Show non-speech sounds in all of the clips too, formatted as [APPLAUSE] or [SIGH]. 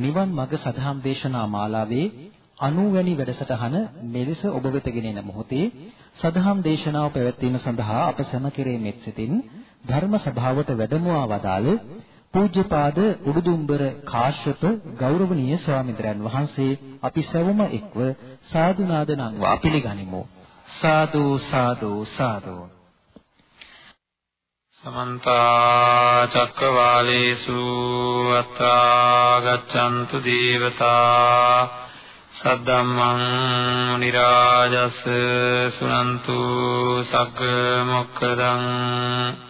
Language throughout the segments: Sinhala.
නිවන් මඟ සදහම් දේශනා මාලාවේ 90 වැනි වැඩසටහන මෙලෙස ඔබ වෙත ගෙනෙන මොහොතේ සදහම් දේශනාව පැවැත්වීම සඳහා අප සැම කෙරෙහිමෙත් සිටින් ධර්ම සභාවට වැඩමවා වදාළ පූජ්‍යපාද උඩුදුම්බර කාශ්‍යප ගෞරවනීය ස්වාමීන් වහන්සේ අපි සැවොම එක්ව සාදු නාද නංවා පිළිගනිමු. සාදු සාදු සාදු. සමන්ත චක්කවාලේසු අත්‍රා ගච්ඡන්තු දේවතා සද්දම්මං මුනි රාජස් සුනන්තු සග්ග මොක්කදං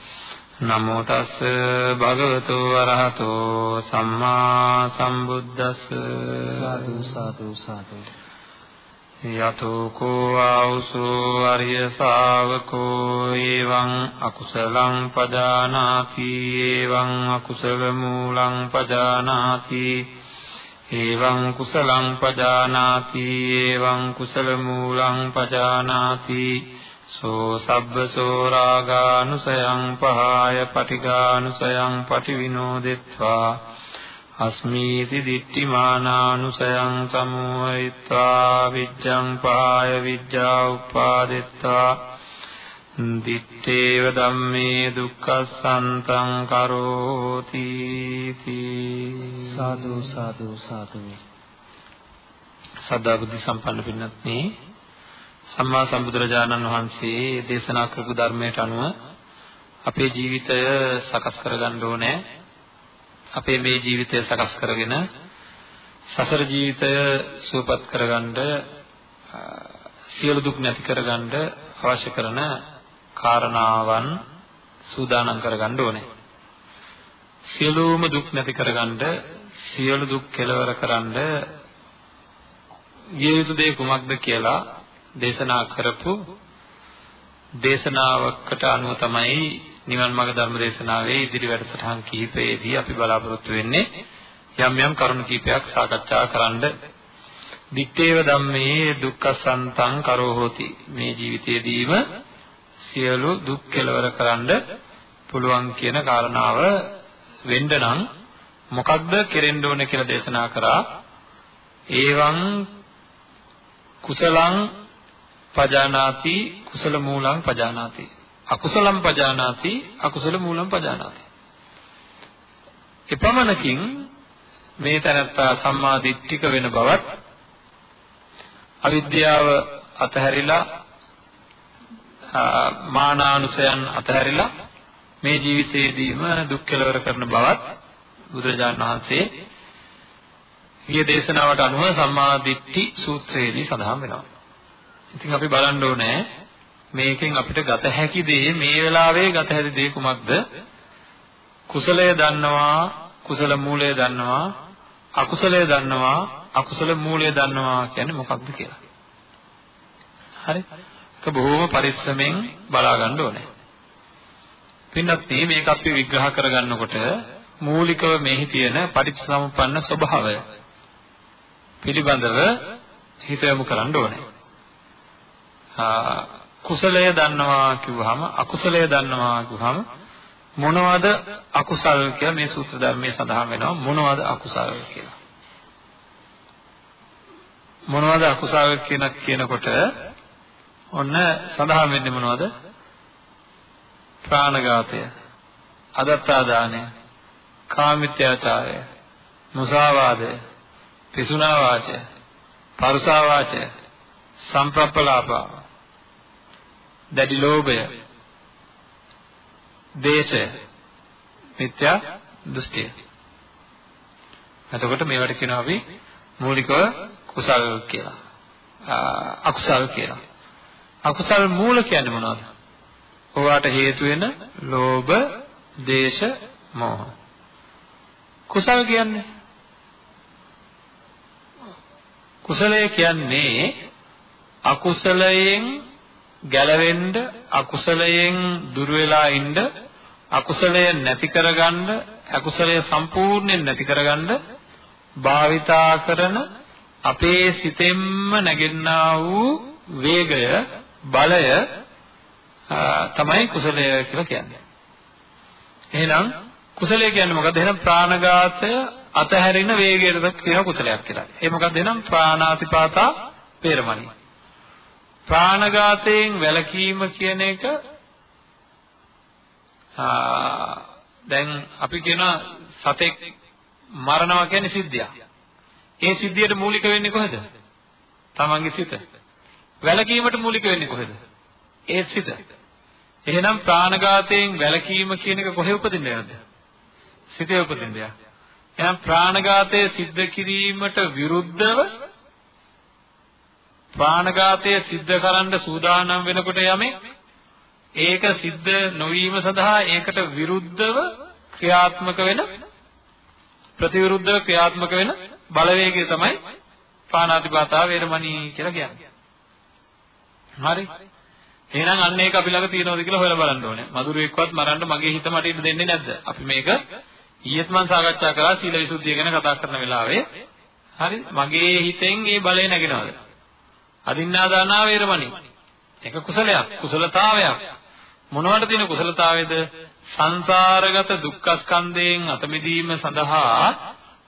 නමෝ තස් භගවතු වරහතෝ සම්මා සම්බුද්දස්ස. සාදු සාදු සාදු. යතෝ කෝ ආවුසෝ අරිය ශාවකෝ එවං අකුසලං පජානාති එවං අකුසල මූලං පජානාති එවං කුසලං පජානාති එවං කුසල මූලං පජානාති සෝ සබ්බසෝ රාගානුසයං පහාය පටිඝානුසයං පටිවිනෝදෙත්වා අස්මීති දිට්ඨිමානානුසයං සමෝහිත්වා විජ්ජං පාය විජ්ජා උපාදෙත්තා දිත්තේව ධම්මේ දුක්ඛසන්තං කරෝති සාදු සාදු සාදු සදා බුද්ධ සම්පන්න පින්වත්නි සම්මා සම්බුදුරජාණන් වහන්සේ දේශනා කරපු ධර්මයට අනුව අපේ ජීවිතය සකස් කරගන්න ඕනේ අපේ මේ ජීවිතය සකස් කරගෙන සසර ජීවිතය සුවපත් කරගන්න සියලු දුක් නැති කරගන්න අවශ්‍ය කරන කාරණාවන් සූදානම් කරගන්න ඕනේ. සියලුම දුක් නැති කරගන්න සියලු දුක් කෙලවර කරන්න ගිය යුතු දේ කුමක්ද කියලා දේශනා කරපු දේශනාවකට අනුව තමයි නිවන් මාර්ග ධර්ම දේශනාවේ ඉදිරි වැඩසටහන් කිහිපයේදී අපි බලාපොරොත්තු වෙන්නේ යම් යම් කරුණු කිහිපයක් සාකච්ඡා කරන්න. දිත්තේව ධම්මේ දුක්ඛසන්තං කරෝ හෝති. මේ ජීවිතයේදීම සියලු දුක් කෙලවර කරන්න පුළුවන් කියන කාරණාව වෙන්න නම් මොකක්ද කෙරෙන්න ඕනේ කියලා දේශනා කරා. ඒවං කුසලං පජානාති කුසල මූලං පජානාති අකුසලම් පජානාති අකුසල මූලම් පජානාති එපමණකින් මේ තැනත්තා සම්මා දිට්ඨික වෙන බවත් අවිද්‍යාව අතහැරිලා මානානුසයන් අතහැරිලා මේ ජීවිතයේදීම දුක් කෙලවර කරන බවත් බුදුරජාණන් වහන්සේ ඊයේ දේශනාවට අනුව සම්මා දිට්ඨි සූත්‍රයේදී සඳහන් වෙනවා. ඉතින් අපි බලන්න ඕනේ මේකෙන් අපිට ගත හැකි දේ මේ වෙලාවේ ගත හැකි දේ කුමක්ද? කුසලය දන්නවා, කුසල මූලය දන්නවා, අකුසලය දන්නවා, අකුසල මූලය දන්නවා කියන්නේ මොකක්ද කියලා. හරි? ඒක බොහොම පරිස්සමෙන් බලා ගන්න ඕනේ. පින්නත් මේක අපි විග්‍රහ කරගන්නකොට මූලිකව මෙහි තියෙන පටිච්චසමුප්පන්න ස්වභාවය පිළිබඳව හිත යොමු කරන්න ඕනේ. කුසලය දන්නවා කිව්වහම අකුසලය දන්නවා කිව්වහම මොනවද අකුසල් කියලා මේ සූත්‍ර ධර්මයේ සඳහන් වෙනවා මොනවද අකුසල් කියලා. මොනවද අකුසල් කියන කියනකොට ඔන්න සඳහන් වෙන්නේ මොනවද? ප්‍රාණඝාතය, අදත්තාදානය, කාමිත්‍යාචාරය, මුසාවාදය, පිසුනා වාචය, පරුසා වාචය, සම්ප්‍රප්පලාපා දැඩි ලෝභය, දේශය, මිත්‍යා දෘෂ්ටිය. එතකොට මේවට කියනවා අපි මූලිකව කුසල් කියලා. අකුසල් කියලා. අකුසල් මූල කියන්නේ මොනවද? ඔයාට හේතු වෙන ලෝභ, දේශ, මෝහ. කුසල කියන්නේ කුසලය කියන්නේ අකුසලයෙන් ගැලවෙන්න අකුසලයෙන් දුර වෙලා ඉන්න අකුසලය නැති කරගන්න අකුසලය සම්පූර්ණයෙන් නැති කරගන්න භාවිතා කරන අපේ සිතෙන්ම නැගෙන්නා වූ වේගය බලය තමයි කුසලය කියලා කියන්නේ. එහෙනම් කුසලය කියන්නේ මොකද්ද? එහෙනම් ප්‍රාණඝාතය අතහැරින වේගයට කියන කුසලයක් කියලා. ඒ මොකක්ද එහෙනම් ප්‍රාණාතිපාතා පේරමණී. ප්‍රාණඝාතයෙන් වැළකීම කියන එක දැන් අපි කියන සතෙක් මරනවා කියන්නේ සිද්ධියක්. ඒ සිද්ධියට මූලික වෙන්නේ කොහෙද? තමන්ගේ සිත. වැළකීමට මූලික වෙන්නේ කොහෙද? ඒ සිත. එහෙනම් ප්‍රාණඝාතයෙන් වැළකීම කියන එක කොහෙ උපදින්නේ නැද්ද? සිතේ උපදින්නේ. එහෙනම් ප්‍රාණඝාතය සිද්ධ කිරීමට විරුද්ධව ප්‍රාණඝාතය සිද්ධ කරන්න සූදානම් වෙනකොට යමේ ඒක සිද්ධ නොවීම සඳහා ඒකට විරුද්ධව ක්‍රියාත්මක වෙන ප්‍රතිවිරුද්ධව ක්‍රියාත්මක වෙන බලවේගය තමයි පාණාතිපාතා වේරමණී කියලා කියන්නේ. හරි. එහෙනම් අන්න ඒක අපි ළඟ තියෙනවද කියලා හොයලා බලන්න ඕනේ. මధుරෙක්වත් මරන්න මගේ හිත මට ඉන්න දෙන්නේ නැද්ද? අපි මේක ඊයේත් මම සාකච්ඡා කරා සීල විසුද්ධිය ගැන කතා කරන වෙලාවේ. හරි. මගේ හිතෙන් මේ බලය නැගෙනවද? අදින්නා දානා වේරමණී. ඒක කුසලයක්, කුසලතාවයක්. මොනවට තියෙන කුසලතාවයද? සංසාරගත දුක්ඛස්කන්ධයෙන් අත මිදීම සඳහා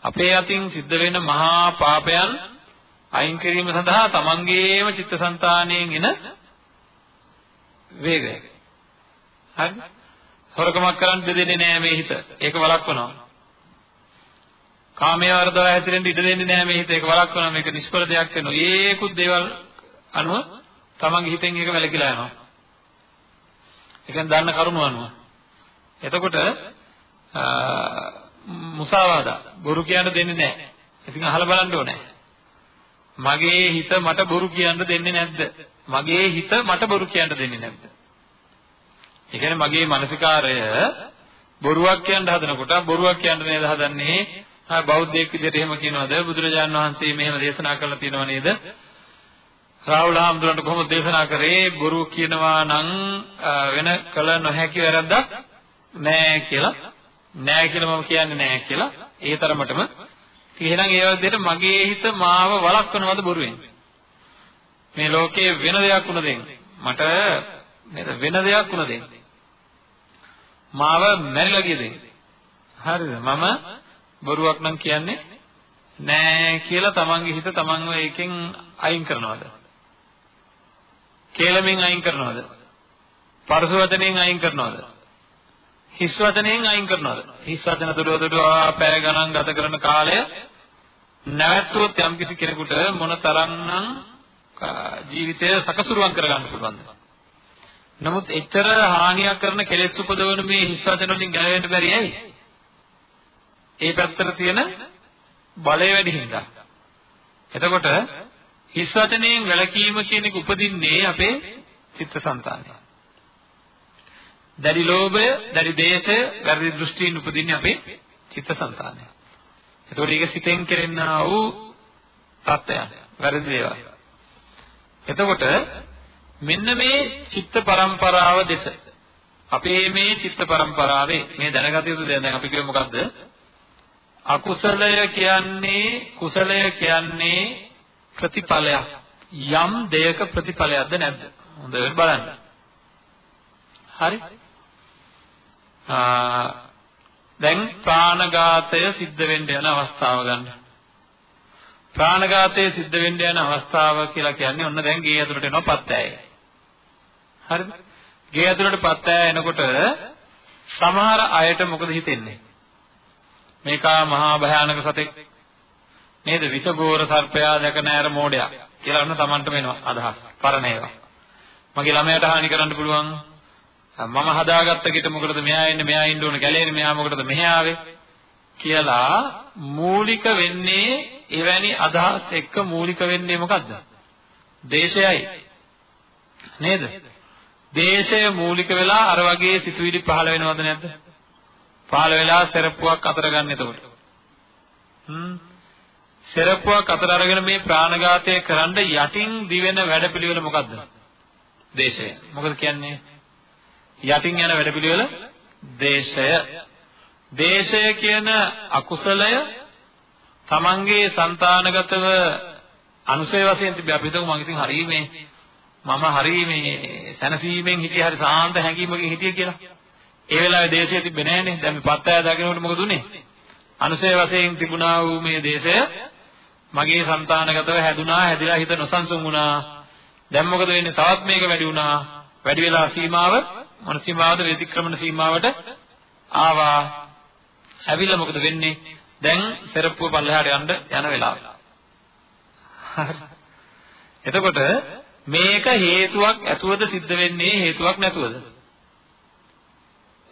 අපේ අතින් සිද්ධ වෙන මහා පාපයන් අයින් කිරීම සඳහා තමන්ගේම චිත්තසංතානයෙන් එන වේගය. හරි? හොරකමක් කරන්න දෙන්නේ නෑ මේ හිත. ඒක වළක්වනවා. කාමයේ වර්ධව හැසිරෙන්න ඉඩ දෙන්නේ නෑ මේ හිත. ඒක වළක්වනවා. මේක නිෂ්ඵල දෙයක් වෙනවා. ඒකුත් දේවල් අනුව තමන්ගේ හිතෙන් ඒක වැළකීලා යනවා. ඒකෙන් දන්න කරුණ අනුව. එතකොට මුසාවාදා බොරු කියන්න දෙන්නේ නැහැ. ඉතින් අහලා බලන්න ඕනේ. මගේ හිත මට බොරු කියන්න දෙන්නේ නැද්ද? මගේ හිත මට බොරු කියන්න දෙන්නේ නැද්ද? ඒ කියන්නේ මගේ මානසිකාරය බොරුවක් කියන්න හදනකොට බොරුවක් කියන්න නේද හදන්නේ? ආ බෞද්ධයෙක් විදිහට එහෙම කියනවද? බුදුරජාන් වහන්සේ මෙහෙම දේශනා කරලා තියෙනව නේද? රාහුල හාමුදුරන්ට කොහොමද දේශනා කරේ? බොරු කියනවා නම් වෙන කල නොහැකි වැරද්දක් නෑ කියලා. නෑ කියලා මම කියන්නේ නෑ කියලා. ඒ තරමටම එහෙනම් ඒ වගේට මගේ හිත මාව වළක්වනවද බොරුවෙන්? මේ ලෝකේ වෙන දෙයක් වුණ දෙන්න. මට නේද වෙන දෙයක් වුණ දෙන්න. මාව මැරිලා ගිය දෙන්න. හරිද? මම බොරුවක් නම් කියන්නේ නෑ කියලා තමන්ගේ හිත තමන්ව ඒකෙන් අයින් කරනවද? කේලමෙන් අයින් කරනවද? පරස වචනෙන් අයින් කරනවද? හිස් වචනෙන් අයින් කරනවද? හිස් වචන දුරව දුරව පැය ගණන් ගත කරන කාලය නැවැත්තුවොත් යම් කිසි කෙනෙකුට මොන තරම්නම් ජීවිතය සකසුරුවම් කරගන්න පුළුවන්ද? නමුත් එච්චර හානියක් කරන කෙලෙස් උපදවන මේ හිස් වචන වලින් ගැලවෙන්න බැරි ඇයි? ඒ පැත්තට තියෙන බලය වැඩි හින්දා. එතකොට හිස් වචනයෙන් වැළකීම කියන එක උපදින්නේ අපේ චිත්තසංතානයේ. දැඩි ලෝභය, දැඩි දේශය, වැරදි දෘෂ්ටීන් උපදින්නේ අපේ චිත්තසංතානයේ. එතකොට ඒක සිතෙන් කෙරෙනා වූ තත්ත්වයන්, වැරදි දේවල්. එතකොට මෙන්න මේ චිත්ත පරම්පරාව දෙස අපේ මේ චිත්ත පරම්පරාවේ මේ දැනගත යුතු දේ දැන් අපි කියමු මොකද්ද? අකුසලය කියන්නේ කුසලය කියන්නේ ප්‍රතිඵලයක්. යම් දෙයක ප්‍රතිඵලයක්ද නැද්ද? හොඳට බලන්න. හරි? දැන් ප්‍රාණඝාතය සිද්ධ වෙන්න යන අවස්ථාව ගන්න. ප්‍රාණඝාතය සිද්ධ වෙන්න යන අවස්ථාව කියලා කියන්නේ ඔන්න දැන් ගේ ඇතුළට එනවා පත්තෑය. හරිද? ගේ ඇතුළට පත්තෑය එනකොට සමහර අයට මොකද හිතෙන්නේ? මේකා මහා භයානක සතෙක් නේද? විසගෝර සර්පයා දැක නැර මෝඩයා කියලා ඔන්න Tamanට වෙනවා අදහස්. පරණ ඒවා. මගේ ළමයාට හානි කරන්න පුළුවන්. මම හදාගත්ත ගෙට මොකටද මෙහා එන්නේ මෙහා ඉන්න ඕන කැලේනේ මෙහා මොකටද මෙහා ආවේ කියලා මූලික වෙන්නේ එවැනි අදහස් එක්ක මූලික වෙන්නේ මොකද්ද? දේශයයි. නේද? දේශය මූලික වෙලා අර වගේ සිතුවිලි පහළ වෙනවද නැද්ද? පහළ වෙලා සරප්පුවක් අතර ගන්න එතකොට. හ්ම්. සරප්පුවක් අතර අරගෙන මේ ප්‍රාණඝාතය කරන්න යටින් දිවෙන වැඩපිළිවෙල මොකද්ද? දේශය. මොකද කියන්නේ? යටින් යන වැඩපිළිවෙල දේශය. දේශය කියන අකුසලය තමන්ගේ సంతානගතව අනුසය වශයෙන් තිබ්බ අපි හිතමු මම ඉතින් හරිය මේ මම හරිය මේ සැනසීමෙන් හිටියේ හරි සාන්ත හැඟීමකින් හිටියේ කියලා. ඒ වෙලාවේ දේශය තිබ්බේ නැහනේ. දැන් මේ පත්තය දකිනකොට මොකද උනේ? අනුසය වශයෙන් තිබුණා වූ මේ දේශය මගේ సంతానගතව හැදුනා, හැදිලා හිත නොසන්සුන් වුණා. දැන් මොකද වෙන්නේ? තවත් මේක වැඩි වුණා. වැඩි වෙලා සීමාව, මන සීමාවද විතික්‍රමන සීමාවට ආවා. ඇවිල්ලා මොකද වෙන්නේ? දැන් සරප්පුව පල්ලෙහාට යන්න යන වෙලාව. එතකොට මේක හේතුවක් ඇතුවද සිද්ධ වෙන්නේ හේතුවක් නැතුවද?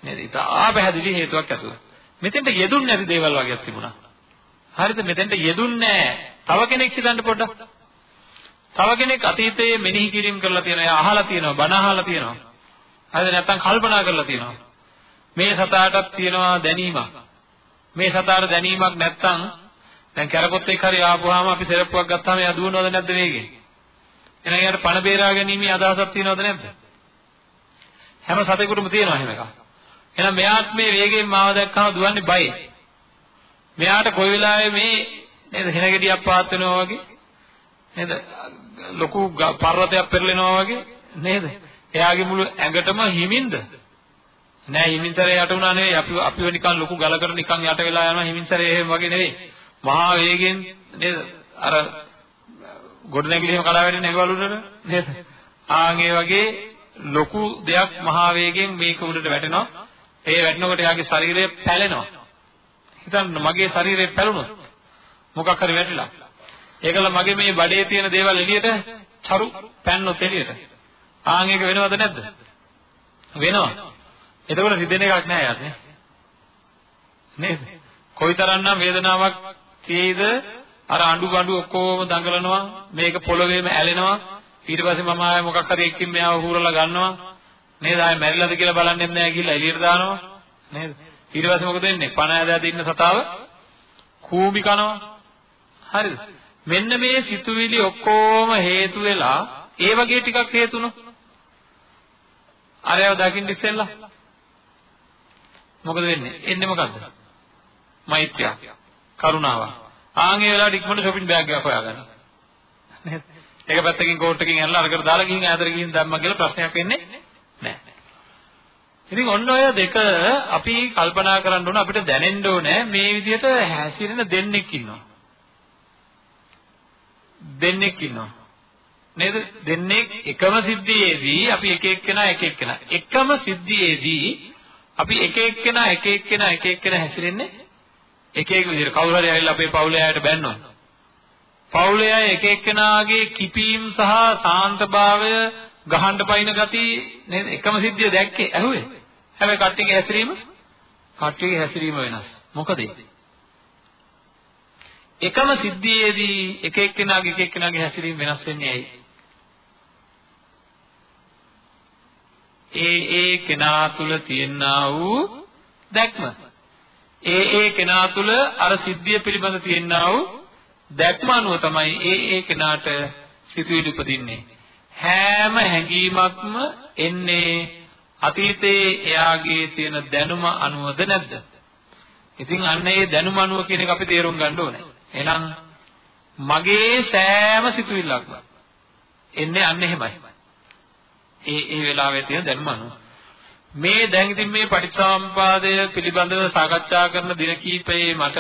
නේද? ඉතා පැහැදිලි හේතුවක් ඇතුව. මෙතෙන්ට යෙදුන්නේ නැති දේවල් වගේක් තිබුණා. හරිද? මෙතෙන්ට යෙදුන්නේ තව කෙනෙක් හිතන්න පොඩ්ඩක්. තව කෙනෙක් අතීතයේ මෙනෙහි කිරීම කරලා තියෙනවා, එයා අහලා තියෙනවා, බණ අහලා තියෙනවා. හරිද? නැත්තම් කල්පනා කරලා තියෙනවා. මේ සතාටත් තියෙනවා දැනීමක්. මේ සතාට දැනීමක් නැත්තම් දැන් කැරපොත් එක්ක හරි ආපුවාම අපි සෙරප්පුවක් ගත්තාම එයා දුවනවද නැද්ද වේගෙන්? එහෙනම් එයාට පණ බේරා ගැනීමේ අදහසක් තියෙනවද නැද්ද? හැම සතෙකුටම තියෙනවා එහෙම එකක්. එහෙනම් මෙයාත් මේ වේගයෙන් මාව දැක්කම දුවන්නේ බයයි. මෙයාට කොයි වෙලාවෙ මේ නේද හෙන ගෙඩියක් පාත් වෙනවා වගේ නේද ලොකු පර්වතයක් පෙරලෙනවා වගේ නේද? එයාගේ මුළු ඇඟටම හිමින්ද? නෑ හිමින්තරේ යට වුණා නෙවෙයි අපි අපිව නිකන් ලොකු ගලකට නිකන් යට වෙලා යනවා හිමින්තරේ එහෙම වගේ නෙවෙයි. මහා වේගෙන් නේද? අර ගොඩනැගිලි එහෙම කඩා වැටෙන ඒගොල්ලෝ උඩට නේද? ආන් ඒ වගේ ලොකු දෙයක් මහා වේගෙන් මේක උඩට වැටෙනවා. ඒ වැටෙනකොට එයාගේ ශරීරය පැලෙනවා. හිතන්න මගේ ශරීරය පැලුණොත් මොකක් හරි වැටිලා. ඒකල මගේ මේ බඩේ තියෙන දේවල් එළියට චරු පැන්නොත් එළියට. ආන් ඒක වෙනවද නැද්ද? වෙනවා. එතකොට රිදෙන එකක් නෑ යාත් නේ. නේද? කොයිතරම්නම් වේදනාවක් තියෙයිද අර අඬු ගඬු ඔක්කොම දඟලනවා මේක පොළවේම ඇලෙනවා ඊට පස්සේ මම ආයෙ මොකක් හරි එක්කින් මෙයාව හූරලා ගන්නවා නේද? ආයෙ මැරිලාද කියලා බලන්නේ නැහැ කියලා එළියට දානවා. නේද? ඊට පස්සේ මොකද වෙන්නේ? පණ ඇදලා ඉන්න සතාව කූඹි කනවා. හරිද? මෙන්න මේ සිතුවිලි ඔක්කොම හේතු වෙලා ඒ වගේ ටිකක් හේතුණු අරයව දකින්න ඉස්සෙල්ලා මොකද වෙන්නේ? එන්නේ මොකද්ද? මෛත්‍රිය. කරුණාව. ආන්ගේ වෙලාවට ඉක්මනට shopping bag එකක් හොයාගන්න. නේද? එක පැත්තකින් කෝට් එකකින් ඇනලා අරකට දාලා ගිහින් ඈතට ගිහින් දැම්මා කියලා ප්‍රශ්නයක් වෙන්නේ නැහැ ඉතින් ඔන්න ඔය දෙක අපි කල්පනා කරන්න ඕන අපිට දැනෙන්න ඕනේ මේ විදිහට හැසිරෙන දෙන්නෙක් ඉන්නවා. දෙන්නෙක් ඉන්නවා. නේද? දෙන්නේ එකම සිද්ධියේදී අපි එක එක්කෙනා එක එක්කෙනා එකම සිද්ධියේදී අපි එක එක්කෙනා එක එක්කෙනා එක එක්කෙනා හැසිරෙන්නේ එක එක විදිහට. කවුරු හරි ඇවිල්ලා අපේ පවුලේ අයට බැන්නොත්. පවුලේ අය එක එක්කෙනාගේ කිපීම් සහ සාන්තභාවය ගහන්න පයින් ගති නේද? එකම සිද්ධිය දැක්කේ ඇහුවේ. හැබැයි කට්ටියගේ හැසිරීම කට්ටියගේ හැසිරීම වෙනස් මොකද එකම සිද්ධියේදී එක එක්කෙනාගේ එක එක්කෙනාගේ හැසිරීම වෙනස් වෙන්නේ ඇයි ඒ ඒ කෙනා තුල තියෙනා වූ දැක්ම. ඒ ඒ කෙනා තුල අර සිද්ධිය පිළිබඳ තියෙනා වූ දැක්ම අනුව තමයි ඒ ඒ කෙනාට සිතුවිලි උපදින්නේ. හැම හැඟීමක්ම එන්නේ අතීතයේ එයාගේ තියෙන දැනුම අනුවද නැද්ද? ඉතින් අන්න ඒ දැනුම අනුව කියන එක අපි තේරුම් ගන්න ඕනේ. එහෙනම් මගේ සෑම සිතුවිල්ලක්ම එන්නේ අන්න එහෙමයි. ඒ ඒ වෙලාවේ තියෙන දැනුම අනුව මේ දැන් ඉතින් මේ පටිච්චසමුපාදය පිළිබඳව සාකච්ඡා කරන දින කීපයේ මට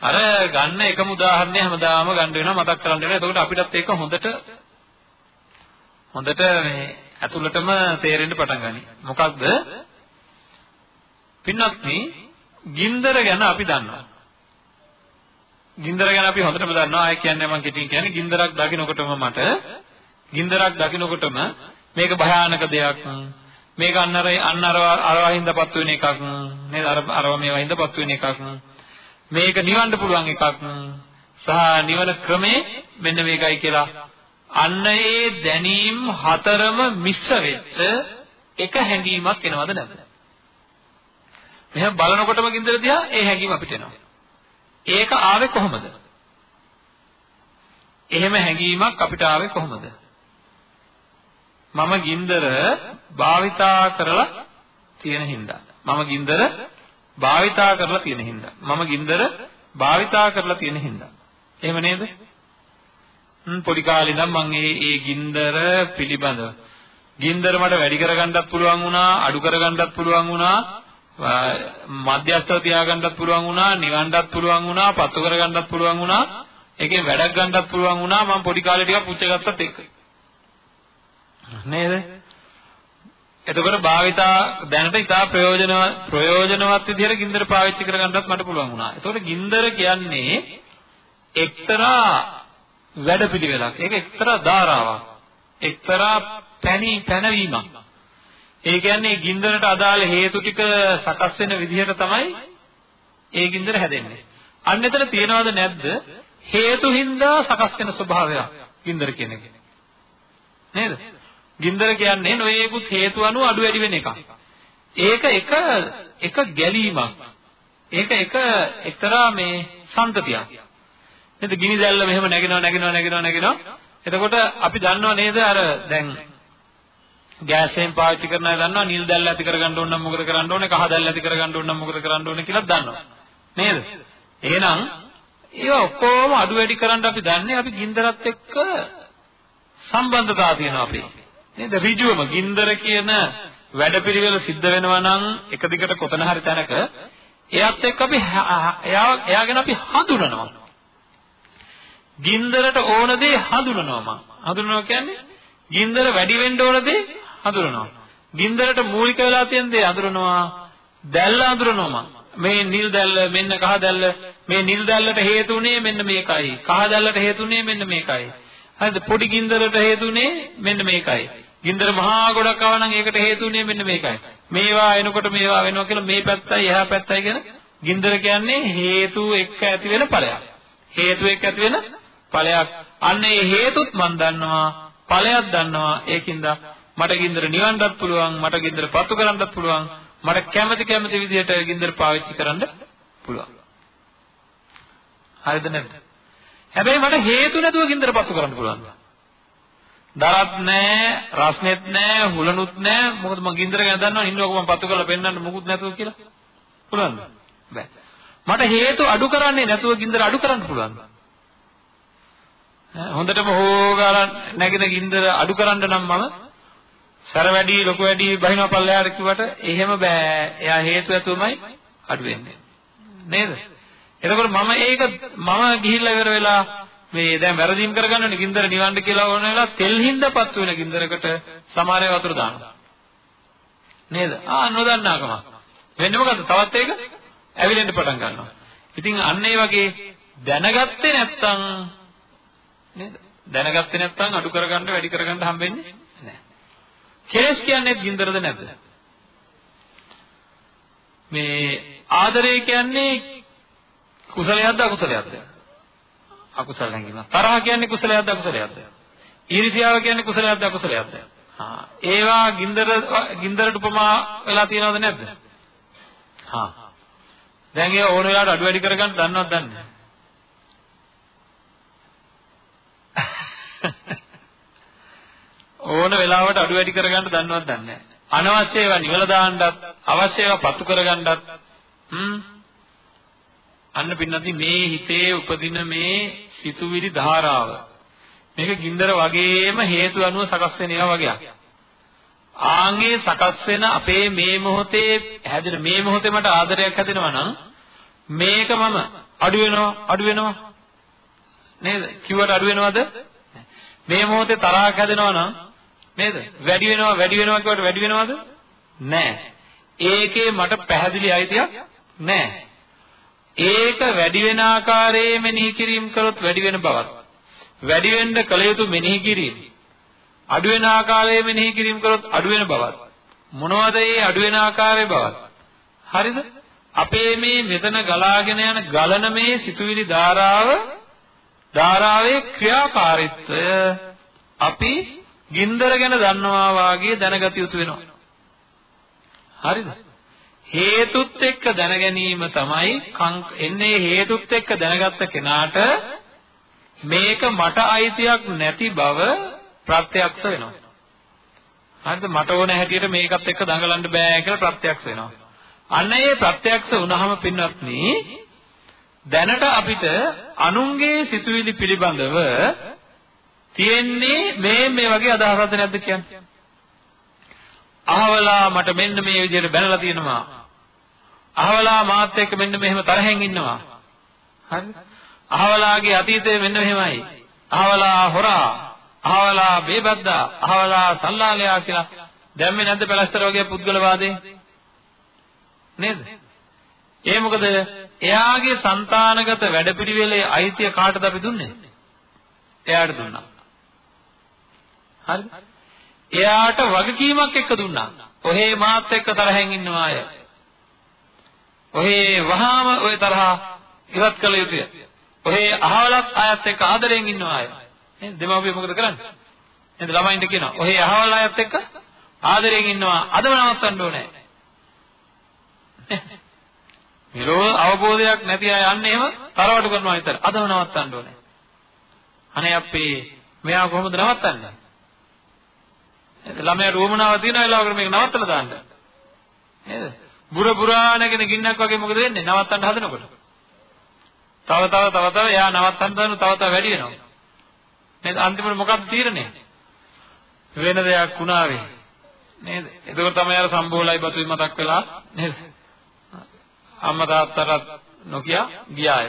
අර ගන්න එකම උදාහරණය හැමදාම ගන්න වෙනවා මතක් කරගන්න වෙනවා එතකොට අපිටත් ඒක හොඳට හොඳට මේ ඇතුළටම තේරෙන්න පටන් ගනි. මොකක්ද පින්වත්නි ගින්දර ගැන අපි දන්නවා. ගින්දර ගැන අපි හොඳටම දන්නවා. ආයෙ කියන්නේ මම කෙටියෙන් කියන්නේ ගින්දරක් දකින්නකොටම මට ගින්දරක් දකින්නකොටම මේක භයානක දෙයක්. මේක අන්න අර අන්න අර අරවා හින්දාපත් වෙන එකක්. නේද? අර අරව මේවා හින්දාපත් වෙන එකක්. මේක නිවන්න පුළුවන් එකක්. සහ නිවන ක්‍රමේ මෙන්න මේකයි කියලා. අන්න ඒ දැනීම් හතරම මිශ්‍ර වෙච්ච එක හැඟීමක් එනවද නැද්ද? මෙහෙම බලනකොටම ගින්දර දිහා ඒ හැඟීම අපිට එනවා. ඒක ආවේ කොහොමද? එහෙම හැඟීමක් අපිට ආවේ කොහොමද? මම ගින්දර භාවිතා කරලා තියෙන හින්දා. මම ගින්දර භාවිතා කරලා තියෙන හින්දා. මම ගින්දර භාවිතා කරලා තියෙන හින්දා. එහෙම නේද? හ්ම් පොඩි කාලේ ඉඳන් මම මේ ඒ ගින්දර පිළිබඳව ගින්දර මට වැඩි කරගන්නත් පුළුවන් වුණා, අඩු කරගන්නත් පුළුවන් වුණා, මධ්‍යස්ථව තියාගන්නත් පුළුවන් වුණා, නිවන්නත් පුළුවන් වුණා, පත්තු කරගන්නත් පුළුවන් වුණා. ඒකෙන් වැඩක් ගන්නත් පුළුවන් වුණා මම පොඩි කාලේ ටිකක් පුච්ච ගත්තත් එක්ක. නේද? එතකොට භාවිතා දැනට ඉතා ප්‍රයෝජනවත් ප්‍රයෝජනවත් විදිහට ගින්දර පාවිච්චි කරගන්නත් මට පුළුවන් වුණා. එතකොට ගින්දර කියන්නේ එක්තරා වැඩපිළිවෙලක්. ඒක එක්තරා ධාරාවක්. එක්තරා පැණි පැනවීමක්. ඒ කියන්නේ ගින්දරට අදාළ හේතු ටික සකස් වෙන විදිහට තමයි ඒ ගින්දර හැදෙන්නේ. අන්න එතන තියනවද නැද්ද? හේතු හින්දා සකස් වෙන ස්වභාවයක් ගින්දර කියන එක. නේද? ගින්දර කියන්නේ නොයේකුත් හේතු අනුව අඩු වැඩි වෙන එකක්. ඒක එක එක ගැලීමක්. ඒක එක එක්තරා මේ සංතතියක්. නේද? ගිනි දැල්ල මෙහෙම නැගෙනවා නැගෙනවා නැගෙනවා නැගෙනවා. එතකොට අපි දන්නව නේද අර දැන් ගෑසෙන් පාවිච්චි කරන අය දන්නවා නිල් දැල්ල ඇති කරගන්න ඕන නම් මොකද කරන්න ඕනේ කහ දැල්ල ඇති කරගන්න ඕන නම් මොකද කරන්න ඕනේ කියලා දන්නවා. නේද? එහෙනම් ඒවා ඔක්කොම අඩු වැඩි කරන්න අපි දන්නේ අපි ගින්දරත් එක්ක සම්බන්ධතාව තියෙනවා අපි. නේද? ඍජුවම ගින්දර කියන වැඩපිළිවෙල සිද්ධ වෙනවා නම් එක දිගට කොතන හරි තැනක එයාත් එක්ක අපි එයා එයාගෙන අපි හඳුනනවා. ගින්දරට ඕන දේ හඳුනනවා මම. හඳුනනවා කියන්නේ ගින්දර වැඩි වෙන්න ඕන දේ හඳුනනවා. ගින්දරට මූලික වෙලා තියෙන දේ හඳුනනවා. දැල්ල හඳුනනවා මම. මේ නිල් දැල්ල මෙන්න කහ දැල්ල මේ නිල් දැල්ලට හේතුුනේ මෙන්න මේකයි කහ දැල්ලට හේතුුනේ මෙන්න මේකයි හරිද පොඩි ගින්දරට හේතුුනේ මෙන්න මේකයි ගින්දර මහා ගොඩක් ආව නම් ඒකට හේතුුනේ මෙන්න මේකයි මේවා එනකොට මේවා වෙනවා කියලා මේ පැත්තයි එහා පැත්තයි කියන ගින්දර කියන්නේ හේතු එක්ක ඇති වෙන ඵලයක් හේතු එක්ක ඇති වෙන ඵලයක් අන්න ඒ හේතුත් මම දන්නවා ඵලයක් දන්නවා ඒකින්ද මට ගින්දර නිවන්නත් පුළුවන් මට ගින්දර පත්තු කරන්නත් පුළුවන් මට කැමති කැමති විදිහට ගින්දර පාවිච්චි කරන්න පුළුවන්. හරිද නැද්ද? හැබැයි මට හේතු නැතුව ගින්දර පත්තු කරන්න පුළුවන්. දරත් නැහැ, රස්නෙත් නැහැ, හුලනුත් නැහැ. මොකද මම ගින්දර ගැන දන්නවා ඉන්නකො මම පත්තු කරලා පෙන්නන්න මොකුත් නැතුව කියලා. පුළුවන්ද? බෑ. මට හේතු අඩු කරන්නේ නැතුව ගින්දර අඩු කරන්න පුළුවන්. හොඳටම හොගාලා නැගෙන ගින්දර අඩු කරන්න නම් මම සර වැඩි ලොකු වැඩි බහිනවා පල්ලෙහාට කිව්වට එහෙම බෑ. එයා හේතු ඇතුවමයි අඩු වෙන්නේ. නේද? එතකොට මම ඒක මම ගිහිල්ලා ඉවර වෙලා මේ දැන් වැරදීම් කරගන්නනේ ගින්දර නිවන්න කියලා ඕන වෙලා තෙල් හින්දාපත් වෙන ගින්දරකට සමහරේ වතුර දානවා. නේද? ආ නොදන්නාකම. වෙන්නේ මොකද්ද? තවත් ඒක ඇවිලෙන්න පටන් ගන්නවා. ඉතින් අන්න ඒ වගේ දැනගත්තේ නැත්තම් නේද? දැනගත්තේ නැත්තම් අඩු කරගන්න වැඩි කරගන්න හම්බෙන්නේ කෙලස් කියන්නේ ගින්දරද නැද්ද? මේ ආදරය කියන්නේ කුසලයක්ද අකුසලයක්ද? අකුසල නැගීම. තරහ කියන්නේ කුසලයක්ද අකුසලයක්ද? ඊර්ෂ්‍යාව කියන්නේ කුසලයක්ද අකුසලයක්ද? හා ඒවා ගින්දර ගින්දරට උපමා වෙලා තියෙනවද නැද්ද? හා දැන් ඒ ඕන වෙලාවට අඩු වැඩි කරගන්න දන්නවද දන්නේ ඕන වෙලාවට අඩු වැඩි කරගන්න දන්නවත් දන්නේ නැහැ. අනවශ්‍ය ඒවා නිවල දාන්නත්, අවශ්‍ය ඒවා පත්තු කරගන්නත් හ්ම් අන්න පින්නදී මේ හිතේ උපදින මේ සිතුවිලි ධාරාව මේක ගින්දර වගේම හේතු අනුව සකස් වෙන ඒවා වගේක්. ආන්ගේ සකස් වෙන අපේ මේ මොහොතේ හැදෙන මේ මොහොතේ මට ආදරයක් හැදෙනවා නම් මේක මම අඩු වෙනවා අඩු වෙනවා නේද? කිව්වට අඩු වෙනවද? මේ මොහොතේ තරහක් හැදෙනවා නම් නේද? වැඩි වෙනවා වැඩි වෙනවා කියවට වැඩි වෙනවද? නෑ. ඒකේ මට පැහැදිලි අයිතියක් නෑ. ඒක වැඩි වෙන ආකාරයේ මෙනෙහි කිරීම කළොත් වැඩි වෙන බවක්. වැඩි වෙන්න කල යුතු මෙනෙහි කිරීම. අඩු වෙන ආකාරයේ මෙනෙහි කිරීම කළොත් අඩු වෙන බවක්. මොනවද ඒ අඩු වෙන ආකාරයේ බවත් හරිද අපේ මේ මෙතන ගලාගෙන යන ගලන මේ සිතුවිලි ධාරාව ධාරාවේ ක්‍රියාකාරීත්වය අපි ගින්දර ගැන දන්නවා වාගේ දැනගත යුතු වෙනවා හරිද හේතුත් එක්ක දැන ගැනීම තමයි එන්නේ හේතුත් එක්ක දැනගත්ත කෙනාට මේක මට අයිතියක් නැති බව ප්‍රත්‍යක්ෂ වෙනවා. හරිද මට ඕන හැටියට මේකත් එක්ක දඟලන්න බෑ කියලා ප්‍රත්‍යක්ෂ වෙනවා. අන්න ඒ ප්‍රත්‍යක්ෂ වුණාම පින්වත්නි දැනට අපිට අනුන්ගේ සිතුවිලි පිළිබඳව තියෙන්නේ මේ මේ වගේ අදහසක්ද නැද්ද කියන්නේ. අහවලා මට මෙන්න මේ විදිහට බැනලා තියෙනවා. අහවලා මාත් එක්ක මෙන්න මෙහෙම තරහෙන් ඉන්නවා. හරි. අහවලාගේ අතීතය මෙන්න මෙහෙමයි. අහවලා හොරා, අහවලා බේබද්දා, අහවලා සල්ලාලයා කියලා දැම්මේ නැද්ද පැලස්තර වගේ පුද්ගලවාදේ? නේද? ඒ මොකද එයාගේ సంతానගත වැඩපිළිවෙලේ අයිතිය කාටද අපි දුන්නේ? එයාට දුන්නා. හරිද? එයාට වගකීමක් එක්ක දුන්නා. ඔහේ මාත් එක්ක තරහෙන් ඉන්නවා අය. ඔහේ වහාම ওই තරහ ඉවත් කළ යුතුය. ඔහේ අහවලත් අයත් එක්ක ආදරෙන් ඉන්නවා අය. නේද? දෙමාපිය මොකද කරන්නේ? නේද? ළමයින්ට කියනවා. ඔහේ අහවල් අයත් එක්ක ආදරෙන් ඉන්නවා. අදම නවත්තන්න ඕනේ. [LAUGHS] මෙලෝ අවබෝධයක් නැති අය යන්නේ එහෙම තරවටු කරනවා විතර. අදම නවත්තන්න ඕනේ. අනේ අපේ මෙයා කොහොමද නවත්තන්නේ? ළමයා රෝමනාව තියෙන වෙලාවකට මේක නවත්තලා දාන්න. නේද? බුර පුරා නැගෙන ගින්නක් වගේ මොකද වෙන්නේ? නවත්තන්න හදනකොට. තව තව තව තව එයා නවත්තන්න හදන තව තව වැඩි වෙනවා. නේද? අන්තිමට මොකක්ද තීරණය? වෙන දෙයක් වුණාවේ. නේද? එතකොට තමයි අර සම්බෝලයි බතුයි මතක් වෙලා නේද? අම්මා තාත්තට නොකිය ගියාය.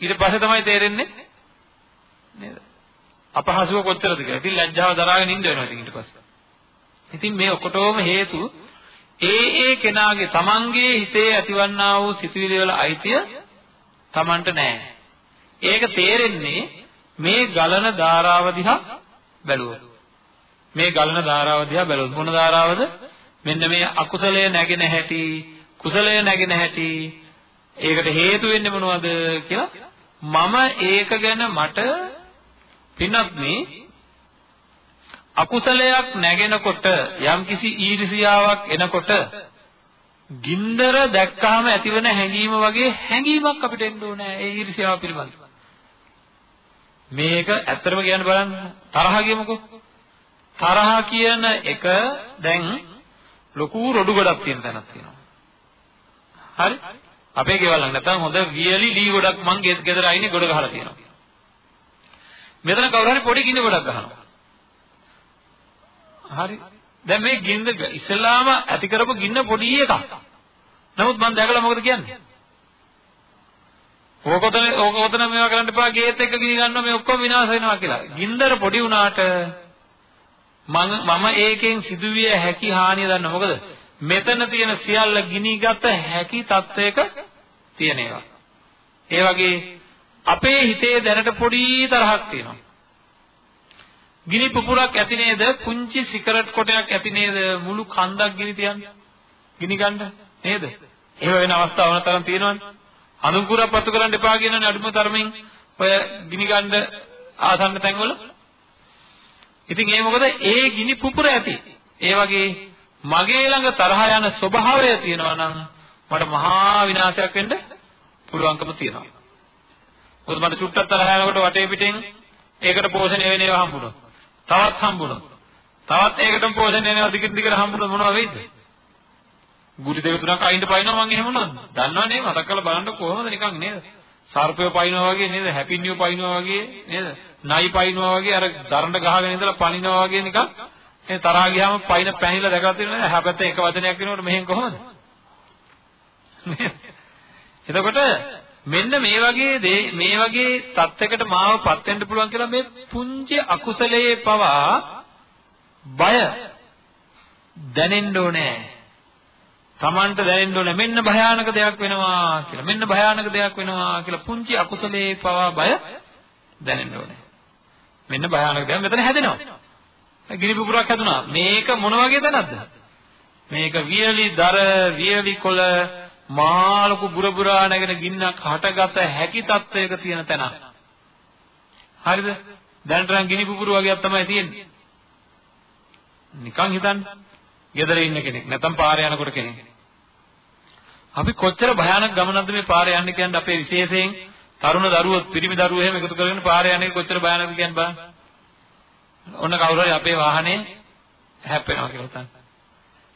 ඊට පස්සේ තමයි තේරෙන්නේ නේද? අපහසුව කොච්චරද කියලා. ඉතින් ලැජ්ජාව දරාගෙන ඉන්න වෙනවා ඉතින් ඊට පස්සේ. ඉතින් මේ ඔකොටම හේතු ඒ ඒ කෙනාගේ තමන්ගේ හිතේ ඇතිවන්නා වූ සිතුවිලි වල අයිතිය තමන්ට නැහැ. ඒක තේරෙන්නේ මේ ගලන ධාරාව දිහා බැලුවොත්. මේ ගලන ධාරාව දිහා බැලුවොත් මොන ධාරාවද? මෙන්න මේ අකුසලය නැගෙන හැටි, කුසලය නැගෙන හැටි. ඒකට හේතු වෙන්නේ මොනවද කියලා මම ඒක ගැන මට පින්නත් මේ අකුසලයක් නැගෙනකොට යම්කිසි ඊර්ෂියාවක් එනකොට ගින්දර දැක්කහම ඇතිවන හැඟීම වගේ හැඟීමක් අපිට එන්න ඕනේ ඒ ඊර්ෂියාව පිළිබඳව. මේක ඇත්තටම කියන්න බලන්න තරහ කියමුකෝ. තරහ කියන එක දැන් ලොකු රොඩු ගොඩක් තියෙන තැනක් තියෙනවා. හරි? අපේ ගෙවල් ළඟ නැත්නම් හොඳ වියලි ලී ගොඩක් මං ගෙදර අයිනේ ගොඩ ගහලා තියෙනවා. මෙතන කවුරු හරි පොඩි ගින්න ගොඩක් ගහනවා. හරි. දැන් මේ ගින්න ඉස්සෙල්ලාම ඇති කරපු ගින්න පොඩි එකක්. නමුත් මම දැකලා මොකද කියන්නේ? ඕකොතන ඕකොතන මේවා කරන්න එපා ගේත් එක්ක ගිනි ගන්නවා මේ ඔක්කොම විනාශ වෙනවා කියලා. ගින්දර පොඩි වුණාට මම මම ඒකෙන් සිදුවිය හැකි හානිය දන්න මොකද? මෙතන තියෙන සියල්ල ගිනිගත හැකි තත්වයක තියෙන ඒවා. ඒ වගේ අපේ හිතේ දැනට පොඩි තරහක් තියෙනවා. ගිනි පුපුරක් ඇති නේද? කුංචි සිගරට් කොටයක් ඇති නේද? මුළු කන්දක් ගිනි තියන්නේ. ගිනි ගන්න නේද? එහෙම වෙන අවස්ථා වුණ තරම් තියෙනවනේ. අනුකුරක් පත්තු කරන්න එපා කියනනේ අඩුම තරමින් ඔය ගිනි ගන්න ආසන්න තැන්වල. ඉතින් ඒ මොකද? ඒ ගිනි පුපුර ඇති. ඒ වගේ මගේ ළඟ තරහ යන ස්වභාවය තියෙනවා නම් මට මහා විනාශයක් වෙන්න පුළුවන්කම තියෙනවා. මොකද මට චුට්ටක් තරහ යනකොට වටේ පිටින් ඒකට පෝෂණය වෙන ඒවා හම්බුනොත්. තවත් හම්බුනොත්. තවත් ඒකටම පෝෂණය වෙනවා දිගට දිගට හම්බුනොත් මොනව වෙයිද? ගුටි දෙක තුනක් අයින්ට පයින්නවා මං එහෙම නෝද? දන්නවනේ මතක් කරලා බලන්න කොහොමද නිකන් නේද? සර්පය පයින්නවා වගේ නේද? හැපින්නියෝ පයින්නවා වගේ නේද? නයි පයින්නවා වගේ අර දරඬ ගහගෙන ඉඳලා පනිනවා වගේ නිකන් ඒ තරහා ගියාම පයින් පැහිලා දැකලා තියෙනවා නේද? හැපැත්තේ එක වචනයක් වෙනකොට මෙහෙන් කොහොමද? එතකොට මෙන්න මේ වගේ මේ වගේ தත්යකට මාවපත් වෙන්න පුළුවන් කියලා මේ පුංචි අකුසලයේ පවා බය දැනෙන්න ඕනේ. Tamanට දැනෙන්න ඕනේ මෙන්න භයානක දෙයක් වෙනවා කියලා. මෙන්න භයානක දෙයක් වෙනවා කියලා පුංචි අකුසලයේ පවා බය දැනෙන්න ඕනේ. මෙන්න භයානක දෙයක් මෙතන හැදෙනවා. ගිනි පුපුරක් හැදුනා. මේක මොන වගේ තැනක්ද? මේක වියලි දර වියලි කොළ මහා ලොකු බුරබුරා නැගෙන ගින්නක් හටගත හැකි තත්වයක තියෙන තැන. හරිද? දැනට නම් ගිනි පුපුරු වගේක් තමයි තියෙන්නේ. නිකන් හිතන්න. ගෙදර ඉන්න කෙනෙක් නැත්නම් පාරේ යනකොට කෙනෙක්. අපි කොච්චර භයානක ගමනක්ද මේ පාරේ යන්නේ කියන්නේ අපේ විශේෂයෙන් තරුණ දරුවෝ පිරිමි දරුවෝ එහෙම එකතු කරගෙන පාරේ යන්නේ කොච්චර භයානකද කියන්නේ බලන්න. ඔන්න කවුරු හරි අපේ වාහනේ හැප්පෙනවා කියලා හිතන්න.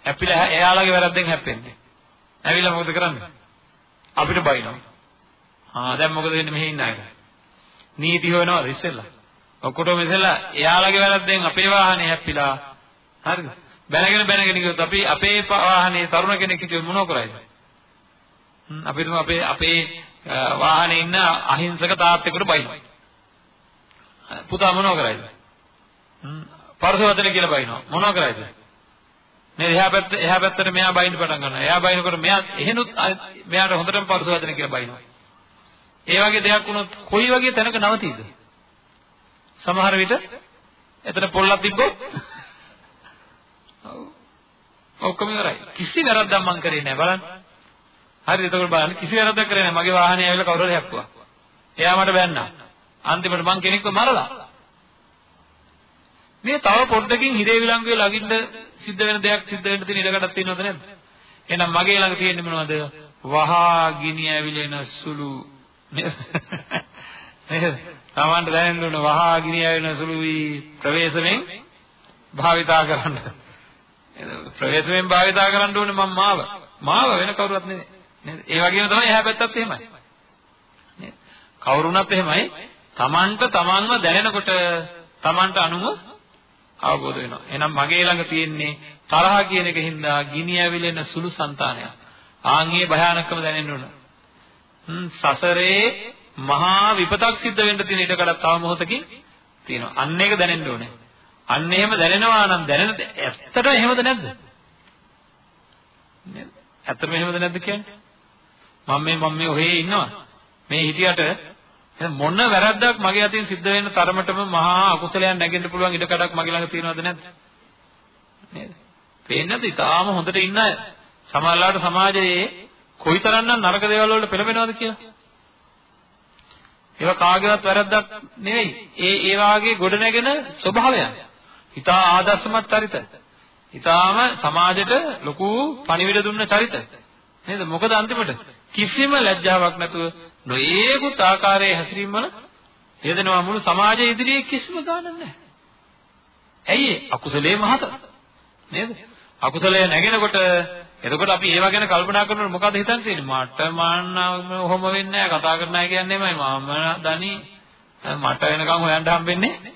හැප්පිලා එයාලගේ වැරද්දෙන් හැප්පෙන්නේ. ඇවිල්ලා මොකද කරන්නේ? අපිට බයිනවා. ආ දැන් මොකද වෙන්නේ මෙහි ඉන්න අය? නීති හොයනවාද ඉස්සෙල්ලා? ඔක්කොටම ඉස්සෙල්ලා එයාලගේ වැරද්දෙන් අපේ වාහනේ හැප්පිලා හරිද? බැනගෙන බැනගෙන ගියොත් අපි අපේ වාහනේ තරුණ කෙනෙක් හිටියොත් මොනව කරයිද? අපි තුම අපේ අපේ වාහනේ ඉන්න අහිංසක තාත්තෙකුට බයිනවා. පුතා මොනව කරයිද? පරස වචන කියලා බයිනවා. මොනව කරයිද? නේද එහා පැත්ත එහා පැත්තට මෙයා බයින්න පටන් ගන්නවා. එයා බයිනකොට මෙයා එහෙනුත් මෙයාට හොඳටම පරස වචන කියලා බයිනවා. ඒ වගේ දෙයක් වුණොත් කොයි වගේ තැනක නවතීද? සමහර විට එතන පොල්ලක් තිබ්බොත් ඔක්කොම ඉවරයි. කිසි වැරද්දක් මං කරේ නැහැ බලන්න. හරිද? එතකොට බලන්න කිසි වැරද්දක් කරේ නැහැ. මගේ වාහනේ ඇවිල්ලා කවුරු හරි හැප්පුවා. එයා මට බැන්නා. අන්තිමට මං කෙනෙක්ව මරලා. මේ තව පොඩ්ඩකින් හිරේ විලංගුවේ ළඟින්ද සිද්ධ වෙන දෙයක් සිද්ධ වෙන්න තියෙන ඉඩකඩක් තියෙනවද නැද්ද? එහෙනම් මගේ ළඟ තියෙන්නේ මොනවද? වහා ගිනි ඇවිලෙන සුළු නේද? Tamanට දැනෙන්න ඕන වහා ගිනි ඇවිලෙන සුළුයි ප්‍රවේශමෙන් භාවිතා කරන්න. ප්‍රවේශමෙන් භාවිතා කරන්න ඕනේ මම මාව. මාව වෙන කවුරුවත් නෙවෙයි. නේද? ඒ වගේම තමයි එහා පැත්තත් එහෙමයි. නේද? කවුරුණත් එහෙමයි. Tamanට Tamanව දැනෙනකොට Tamanට අනුව අවබෝධ වෙනවා. එහෙනම් මගේ ළඟ තියෙන්නේ තරහ කියන එකකින්ද ගිනි ඇවිලෙන සුළු సంతානයක්. ආන්ගේ භයානකම දැනෙන්න ඕන. හ්ම් සසරේ මහා විපතක් සිද්ධ වෙන්න තියෙන ඉඩකඩක් තව මොහොතකින් තියෙනවා. අන්න ඒක දැනෙන්න ඕනේ. අන්න එහෙම දැනෙනවා නම් දැනෙන ඇත්තට එහෙමද නැද්ද? නේද? ඇත්තටම එහෙමද නැද්ද කියන්නේ? මම මේ මම මේ ඔහේ ඉන්නවා. මේ හිටියට මොන වැරද්දක් මගේ අතින් සිද්ධ වෙන තරමටම මහා අකුසලයන් නැගෙන්න පුළුවන් ඉඩකඩක් මගේ ළඟ තියෙනවද නැද්ද? නේද? පේන්නේ නැද්ද? ඊටාම හොඳට ඉන්න අය සමහරලාට සමාජයේ කොයිතරම්නම් නරක දේවල් වලට පෙළඹෙනවද කියලා. ඒවා කාගේවත් වැරද්දක් නෙවෙයි. ඒ ඒ වාගේ ගොඩ නැගෙන ස්වභාවයන්. ඊටා ආදර්ශමත් චරිත. ඊටාම සමාජයට ලොකු පණිවිඩ දුන්න චරිත. නේද? මොකද අන්තිමට කිසිම ලැජ්ජාවක් නැතුව නොයේකුත් ආකාරයේ හැසිරීම වල යෙදෙනවා මුළු සමාජයේ ඉදිරියේ කිසිම ගාණක් නැහැ. ඇයි අකුසලයේ මහත නේද? අකුසලයේ නැගෙනකොට එතකොට අපි ඒවා ගැන කල්පනා කරනකොට මොකද හිතන්න තියෙන්නේ? මට මන්න ඔහොම වෙන්නේ නැහැ කතා කරන අය කියන්නේමයි මම දනි මට වෙනකන් හොයන්න හම්බෙන්නේ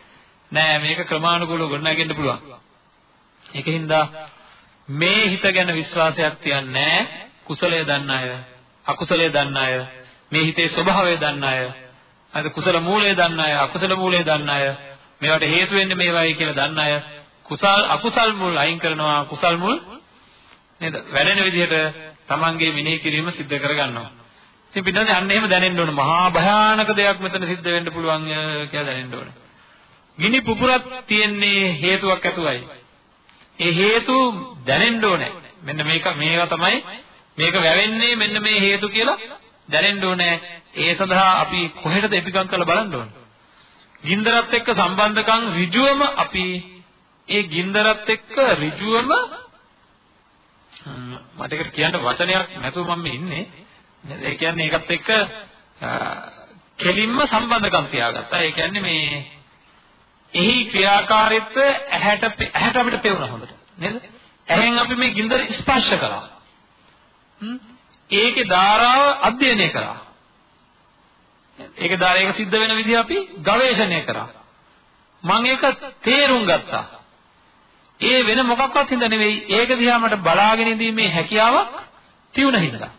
නෑ මේක ක්‍රමානුකූලව ගොඩනගෙන්න පුළුවන්. ඒකින්ද මේ හිත ගැන විශ්වාසයක් තියන්නේ කුසලයේ දන්න අය අකුසලයේ දන්න අය මේ හිතේ ස්වභාවය දන්න අය අද කුසල මූලය දන්න අය අකුසල මූලය දන්න අය මේවට හේතු වෙන්නේ මේවයි කියලා දන්න අය කුසල් අකුසල් මුල් අයින් කරනවා. කුසල් මුල් නේද? වැඩෙන විදිහට තමන්ගේ විනය කිරීම සිද්ධ කරගන්නවා. ඉතින් පිටන්නේ අන්න එහෙම දැනෙන්න ඕන. මහා භයානක දෙයක් මෙතන සිද්ධ වෙන්න පුළුවන් කියලා දැනෙන්න ඕන. ගිනි පුපුරක් තියෙන්නේ හේතුවක් ඇතුවයි. ඒ හේතු දැනෙන්න ඕනේ. මෙන්න මේක මේවා තමයි මේක වැවෙන්නේ මෙන්න මේ හේතු කියලා දැනෙන්න ඕනේ. ඒ සඳහා අපි කොහෙටද එපිකම් කරලා බලන්න ඕනේ. ගින්දරත් එක්ක සම්බන්ධකම් ඍජුවම අපි ඒ ගින්දරත් එක්ක ඍජුවම මට ඒකට කියන්න වචනයක් නැතුව මම ඉන්නේ. ඒ කියන්නේ ඒකත් එක්ක කෙලින්ම සම්බන්ධකම් තියාගත්තා. ඒ කියන්නේ මේ එහි ක්‍රියාකාරීත්වය ඇහැට ඇහැට අපිට පෙවුණා හොඳට. නේද? ඇහෙන් අපි මේ ගින්දර ස්පර්ශ කළා. ඒකේ ධාරාව අධ්‍යයනය කරා. ඒකේ ධාරා ඒක සිද්ධ වෙන විදිහ අපි ගවේෂණය කරා. මම ඒක තේරුම් ගත්තා. ඒ වෙන මොකක්වත් හින්දා නෙවෙයි ඒක දිහා මට බලාගෙන ඉඳීමේ හැකියාවක් තියුණ හින්දා.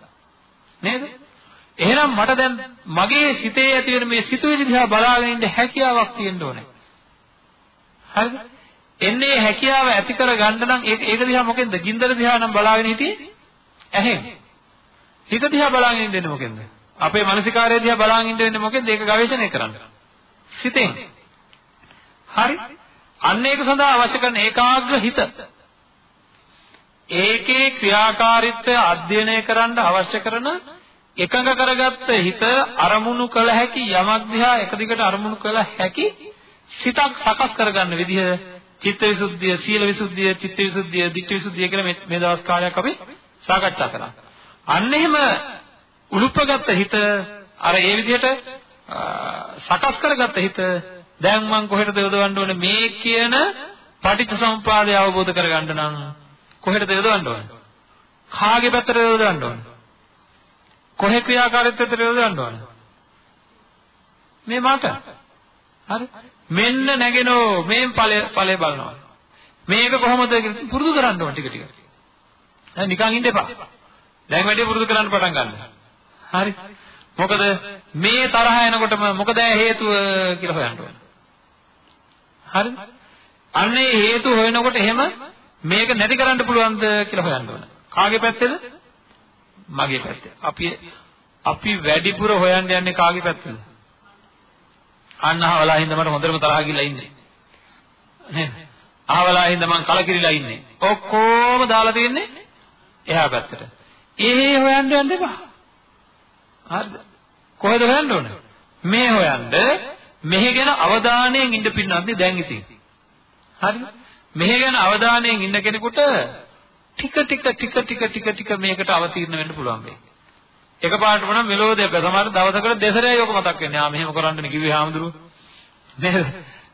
නේද? එහෙනම් මට දැන් මගේ සිතේ ඇති වෙන මේ සිතුවිලි දිහා බලාගෙන ඉන්න හැකියාවක් තියෙන්න ඕනේ. හරිද? එන්නේ හැකියාව ඇති කර ගන්න නම් ඒක ඒක දිහා මොකෙන්ද? ගින්දර දිහා නම් බලාගෙන හිටියේ ඇහෙන්. හිත දිහා බලාගෙන ඉන්නේ මොකෙන්ද? අපේ මානසිකාරය දිහා බලාගෙන ඉන්න වෙන්නේ මොකෙන්ද? ඒක ගවේෂණය කරන්න. සිතෙන්. හරි? අන්න ඒක සඳහා අවශ්‍ය කරන ඒකාග්‍ර හිත. ඒකේ ක්‍රියාකාරීත්වය අධ්‍යයනය කරන්න අවශ්‍ය කරන එකඟ කරගත්ත හිත අරමුණු කළ හැකි යමක් දිහා එක දිගට අරමුණු කළ හැකි සිතක් සකස් කරගන්න විදිහ චිත්තවිසුද්ධිය, සීලවිසුද්ධිය, චිත්තවිසුද්ධිය, ධිට්ඨිවිසුද්ධිය කියලා මේ මේ දවස් කාලයක් අපි සාකච්ඡා කරා. අන්න එහෙම උලුප්පගත්ත හිත අර ඒ විදිහට සකස් කරගත්ත හිත දැන් මම කොහෙටද යොදවන්න ඕනේ මේ කියන පටිච්චසමුපාදය අවබෝධ කරගන්න නම් කොහෙටද යොදවන්න ඕනේ? කාගේ පැත්තට යොදවන්න ඕනේ? කොහේ ක්‍රියාකාරීත්වයට යොදවන්න ඕනේ? මේ මට. හරි? මෙන්න නැගෙනෝ මේන් ඵලය ඵලය බලනවා. මේක කොහොමද පුරුදු කරන්න ඕන ටික ටික. දැන් නිකන් ඉන්න එපා. දැන් වැඩි පුරුදු කරන්න පටන් ගන්න. හරි. මොකද මේ තරහ එනකොටම මොකද හේතුව කියලා හොයන්න ඕන. හරිද? අන්නේ හේතු හොයනකොට එහෙම මේක නැති කරන්න පුළුවන්ද කියලා හොයන්න ඕන. කාගේ පැත්තේද? මගේ පැත්තේ. අපි අපි වැඩිපුර හොයන්න යන්නේ කාගේ පැත්තේද? අන්න අහවලා හින්දා මට හොඳටම තරහ ගිලා ඉන්නේ. නේද? අහවලා හින්දා මං කලකිරිලා ඉන්නේ. ඔක්කොම දාලා තියන්නේ එහා පැත්තට. ඒ හොයන්න යන්න එපා. හරිද? කොහෙද හොයන්න ඕනේ? මේ හොයන්න මෙහි ගැන අවධානයෙන් ඉඳ පින්නන්නේ දැන් ඉතින්. හරිද? මෙහි ගැන අවධානයෙන් ඉන්න කෙනෙකුට ටික ටික ටික ටික ටික ටික මේකට අවතීර්ණ වෙන්න පුළුවන් වෙයි. එකපාරට මොන මෙලෝදේ සමහර දවසකට දෙසරයි ඔක මතක් වෙන්නේ. ආ මෙහෙම කරන්නනේ කිව්වේ හාමුදුරුවෝ. නේද?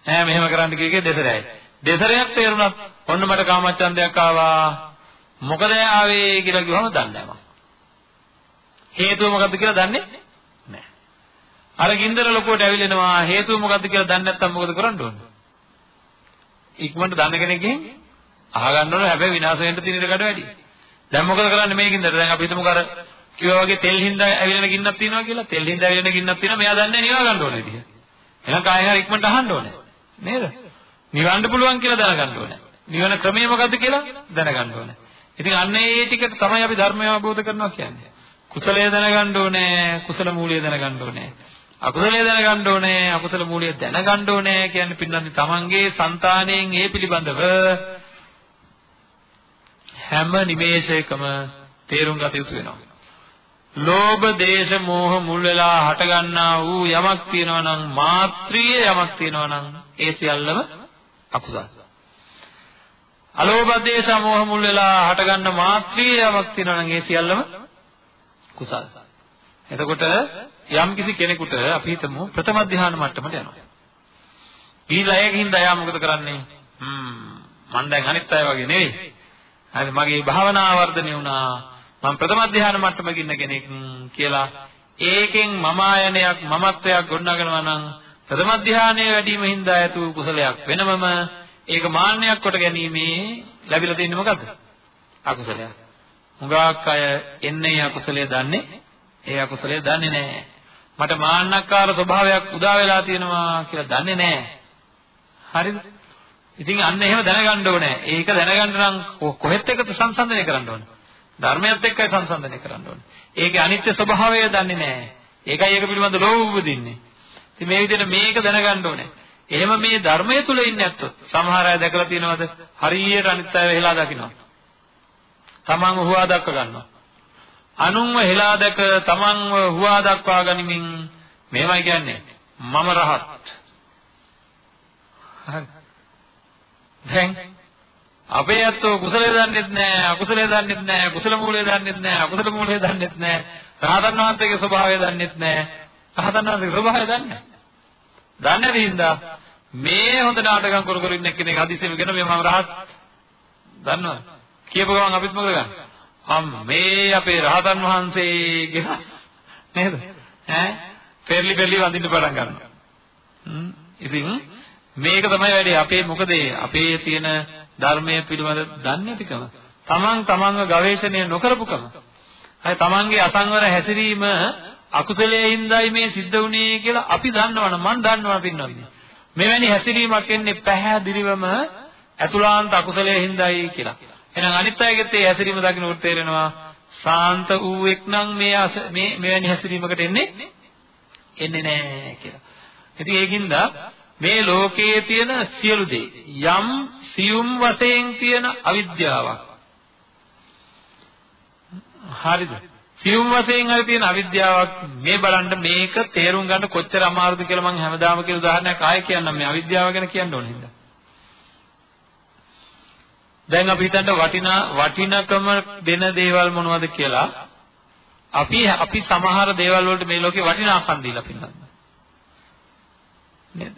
ඈ මෙහෙම කරන්න කිව්වේ දෙසරයි. දෙසරයක් තේරුණත් ඔන්න මට කාමච්ඡන්දයක් ආවා. මොකද ආවේ කියලා කිව්වම දන්නේ නැහැ හේතුව මොකද්ද කියලා දන්නේ නැහැ. අර ගින්දර ලොකුවට ඇවිලෙනවා හේතුව මොකද්ද කියලා දන්නේ නැත්නම් මොකද කරන්න ඕනේ? ඉක්මනට දන්න කෙනෙක්ගෙන් අහගන්න ඕනේ හැබැයි විනාශ වෙන්න තියෙන ඉඩ වැඩි. දැන් මොකද කරන්නේ මේ ගින්දර? දැන් අපි හිතමුකෝ අර කිව්වා වගේ තෙල් හින්දා ඇවිලෙන ගින්නක් තියෙනවා කියලා. තෙල් හින්දා ඇවිලෙන ගින්නක් තියෙනවා. මෙයා දන්නේ නිවා ගන්න ඕනේ විදිහ. එහෙනම් කායෙන් හරි ඉක්මනට අහන්න ඕනේ. නේද? නිවන්න පුළුවන් කියලා දැනගන්න ඕනේ. නිවන ක්‍රමය මොකද්ද කියලා දැනගන්න ඕනේ. ඉතින් අන්න ඒ ටිකට තමයි අපි ධර්මය අවබෝධ කරනවා කියන්නේ. කුසලය දැනගන්න ඕනේ, කුසල මූලය දැනගන්න ඕනේ. අකුසලය දැනගන්න ඕනේ, අකුසල මූලය දැනගන්න ඕනේ කියන්නේ පින්නන්නේ තමන්ගේ సంతාණයෙන් ඒ පිළිබඳව හැම නිමේෂයකම තේරුම් ගත යුතු වෙනවා. ලෝභ, දේශ, මෝහ මුල් වෙලා හටගන්නා වූ යමක් තියෙනවා නම් මාත්‍රීය යමක් තියෙනවා නම් ඒ සියල්ලම අකුසල. අලෝභ, දේශ, මෝහ මුල් වෙලා හටගන්න මාත්‍රීය යමක් තියෙනවා නම් ඒ සියල්ලම කුසල. එතකොට යම් කිසි කෙනෙකුට අපි හිතමු ප්‍රථම ධ්‍යාන මට්ටමට යනවා. ඊළඟ එකකින් දයා මොකද කරන්නේ? හ්ම් මම දැන් අනිත් අය වගේ නෙවෙයි. හරි මගේ භාවනා වර්ධනය වුණා. මම ප්‍රථම ධ්‍යාන මට්ටමක ඉන්න කෙනෙක් කියලා ඒකෙන් මම ආයනයක් මමත්වයක් ගොඩනගනවා නම් ප්‍රථම ධ්‍යානයේ වැඩිම හින්දා ඇතු කුසලයක් වෙනමම ඒක මාන්නයක් කොට ගැනීමේ ලැබිලා තියෙන්නේ මොකද්ද? අකුසලයක්. හුඟක් අය එන්නේ අකුසලයේ දන්නේ ඒ අකුසලයේ දන්නේ නැහැ. මට මාන්නක්කාර ස්වභාවයක් උදා වෙලා තියෙනවා කියලා දන්නේ නැහැ. හරිද? ඉතින් අන්න එහෙම දැනගන්න ඕනේ. ඒක දැනගන්න නම් කොහෙත් එකද සංසන්දනය කරන්න ඕනේ. ධර්මයත් එක්කයි සංසන්දනය කරන්න ඕනේ. ඒකේ අනිත්‍ය ස්වභාවය දන්නේ නැහැ. ඒකයි ඒක පිළිබඳ ලෝභ උපදින්නේ. ඉතින් මේ විදිහට මේක දැනගන්න ඕනේ. එහෙම මේ ධර්මයේ තුල ඉන්නේ නැත්තොත් සමහර අය දැකලා තියෙනවද? හරියට අනිත් අය වෙලා දකින්නවා. තමන්ව හුවා දක්ව ගන්නවා. අනුන්ව හෙලා දැක තමන්ව හුවා දක්වා ගනිමින් මේවයි කියන්නේ මම රහත්. හරි. දැන් අපේ ඇත්තෝ කුසලයේ දන්නෙත් නැහැ අකුසලයේ දන්නෙත් නැහැ කුසල මූලයේ දන්නෙත් නැහැ අකුසල මූලයේ දන්නෙත් නැහැ රහතන් වහන්සේගේ ස්වභාවය දන්නෙත් නැහැ රහතන් වහන්සේගේ ස්වභාවය දන්නේ දන්නේ නැති හින්දා මේ හොඳ නාටකම් කර කර ඉන්න කෙනෙක් හදිසියෙම කියන මේ මම රහත්. දන්නවද? කියපු ගමන් අපිත් මොකද ගන්නේ අම් මේ අපේ රහතන් වහන්සේ කියලා [LAUGHS] නේද? ඈ? පෙරලි පෙරලි වඳින්න පටන් ගන්නවා. ඉතින් මේක තමයි වැඩේ. අපේ මොකද අපේ තියෙන ධර්මයේ පිළිබඳ දන්නේ නැතිකම. තමන් තමන්ව ගවේෂණය නොකරපුකම. හරි තමන්ගේ අසංවර හැසිරීම අකුසලයේ හින්දායි මේ සිද්ධ වුණේ කියලා අපි දන්නවනම් මම දන්නවා පින්නන්නේ. මෙවැනි හැසිරීමක් එන්නේ පැහැදිලිවම අතුලාන්ත අකුසලයේ හින්දායි කියලා. එහෙනම් අනිත් අයගෙත් ඒ හැසිරීම දකින්නකොට තේරෙනවා සාන්ත වූෙක් නම් මේ මේ මෙවැනි හැසිරීමකට එන්නේ එන්නේ නැහැ කියලා. ඉතින් ඒකින්ද මේ ලෝකයේ තියෙන සියලු දේ යම් සියුම් වශයෙන් තියෙන අවිද්‍යාවක් හරිද? සියුම් වශයෙන් හරි තියෙන අවිද්‍යාවක් මේ බලන්න මේක තේරුම් ගන්න කොච්චර අමාරුද කියලා මම හැමදාම කියලා උදාහරණයක් ආයෙ කියන්නම් මේ අවිද්‍යාව ගැන කියන්න ඕනේ හින්දා. දැන් අපි හිතන්න වටිනා වටිනකම දෙන දේවල් මොනවද කියලා අපි අපි සමහර දේවල් වලට මේ ලෝකේ වටිනාකම් දීලා පින්නන්න. නේද?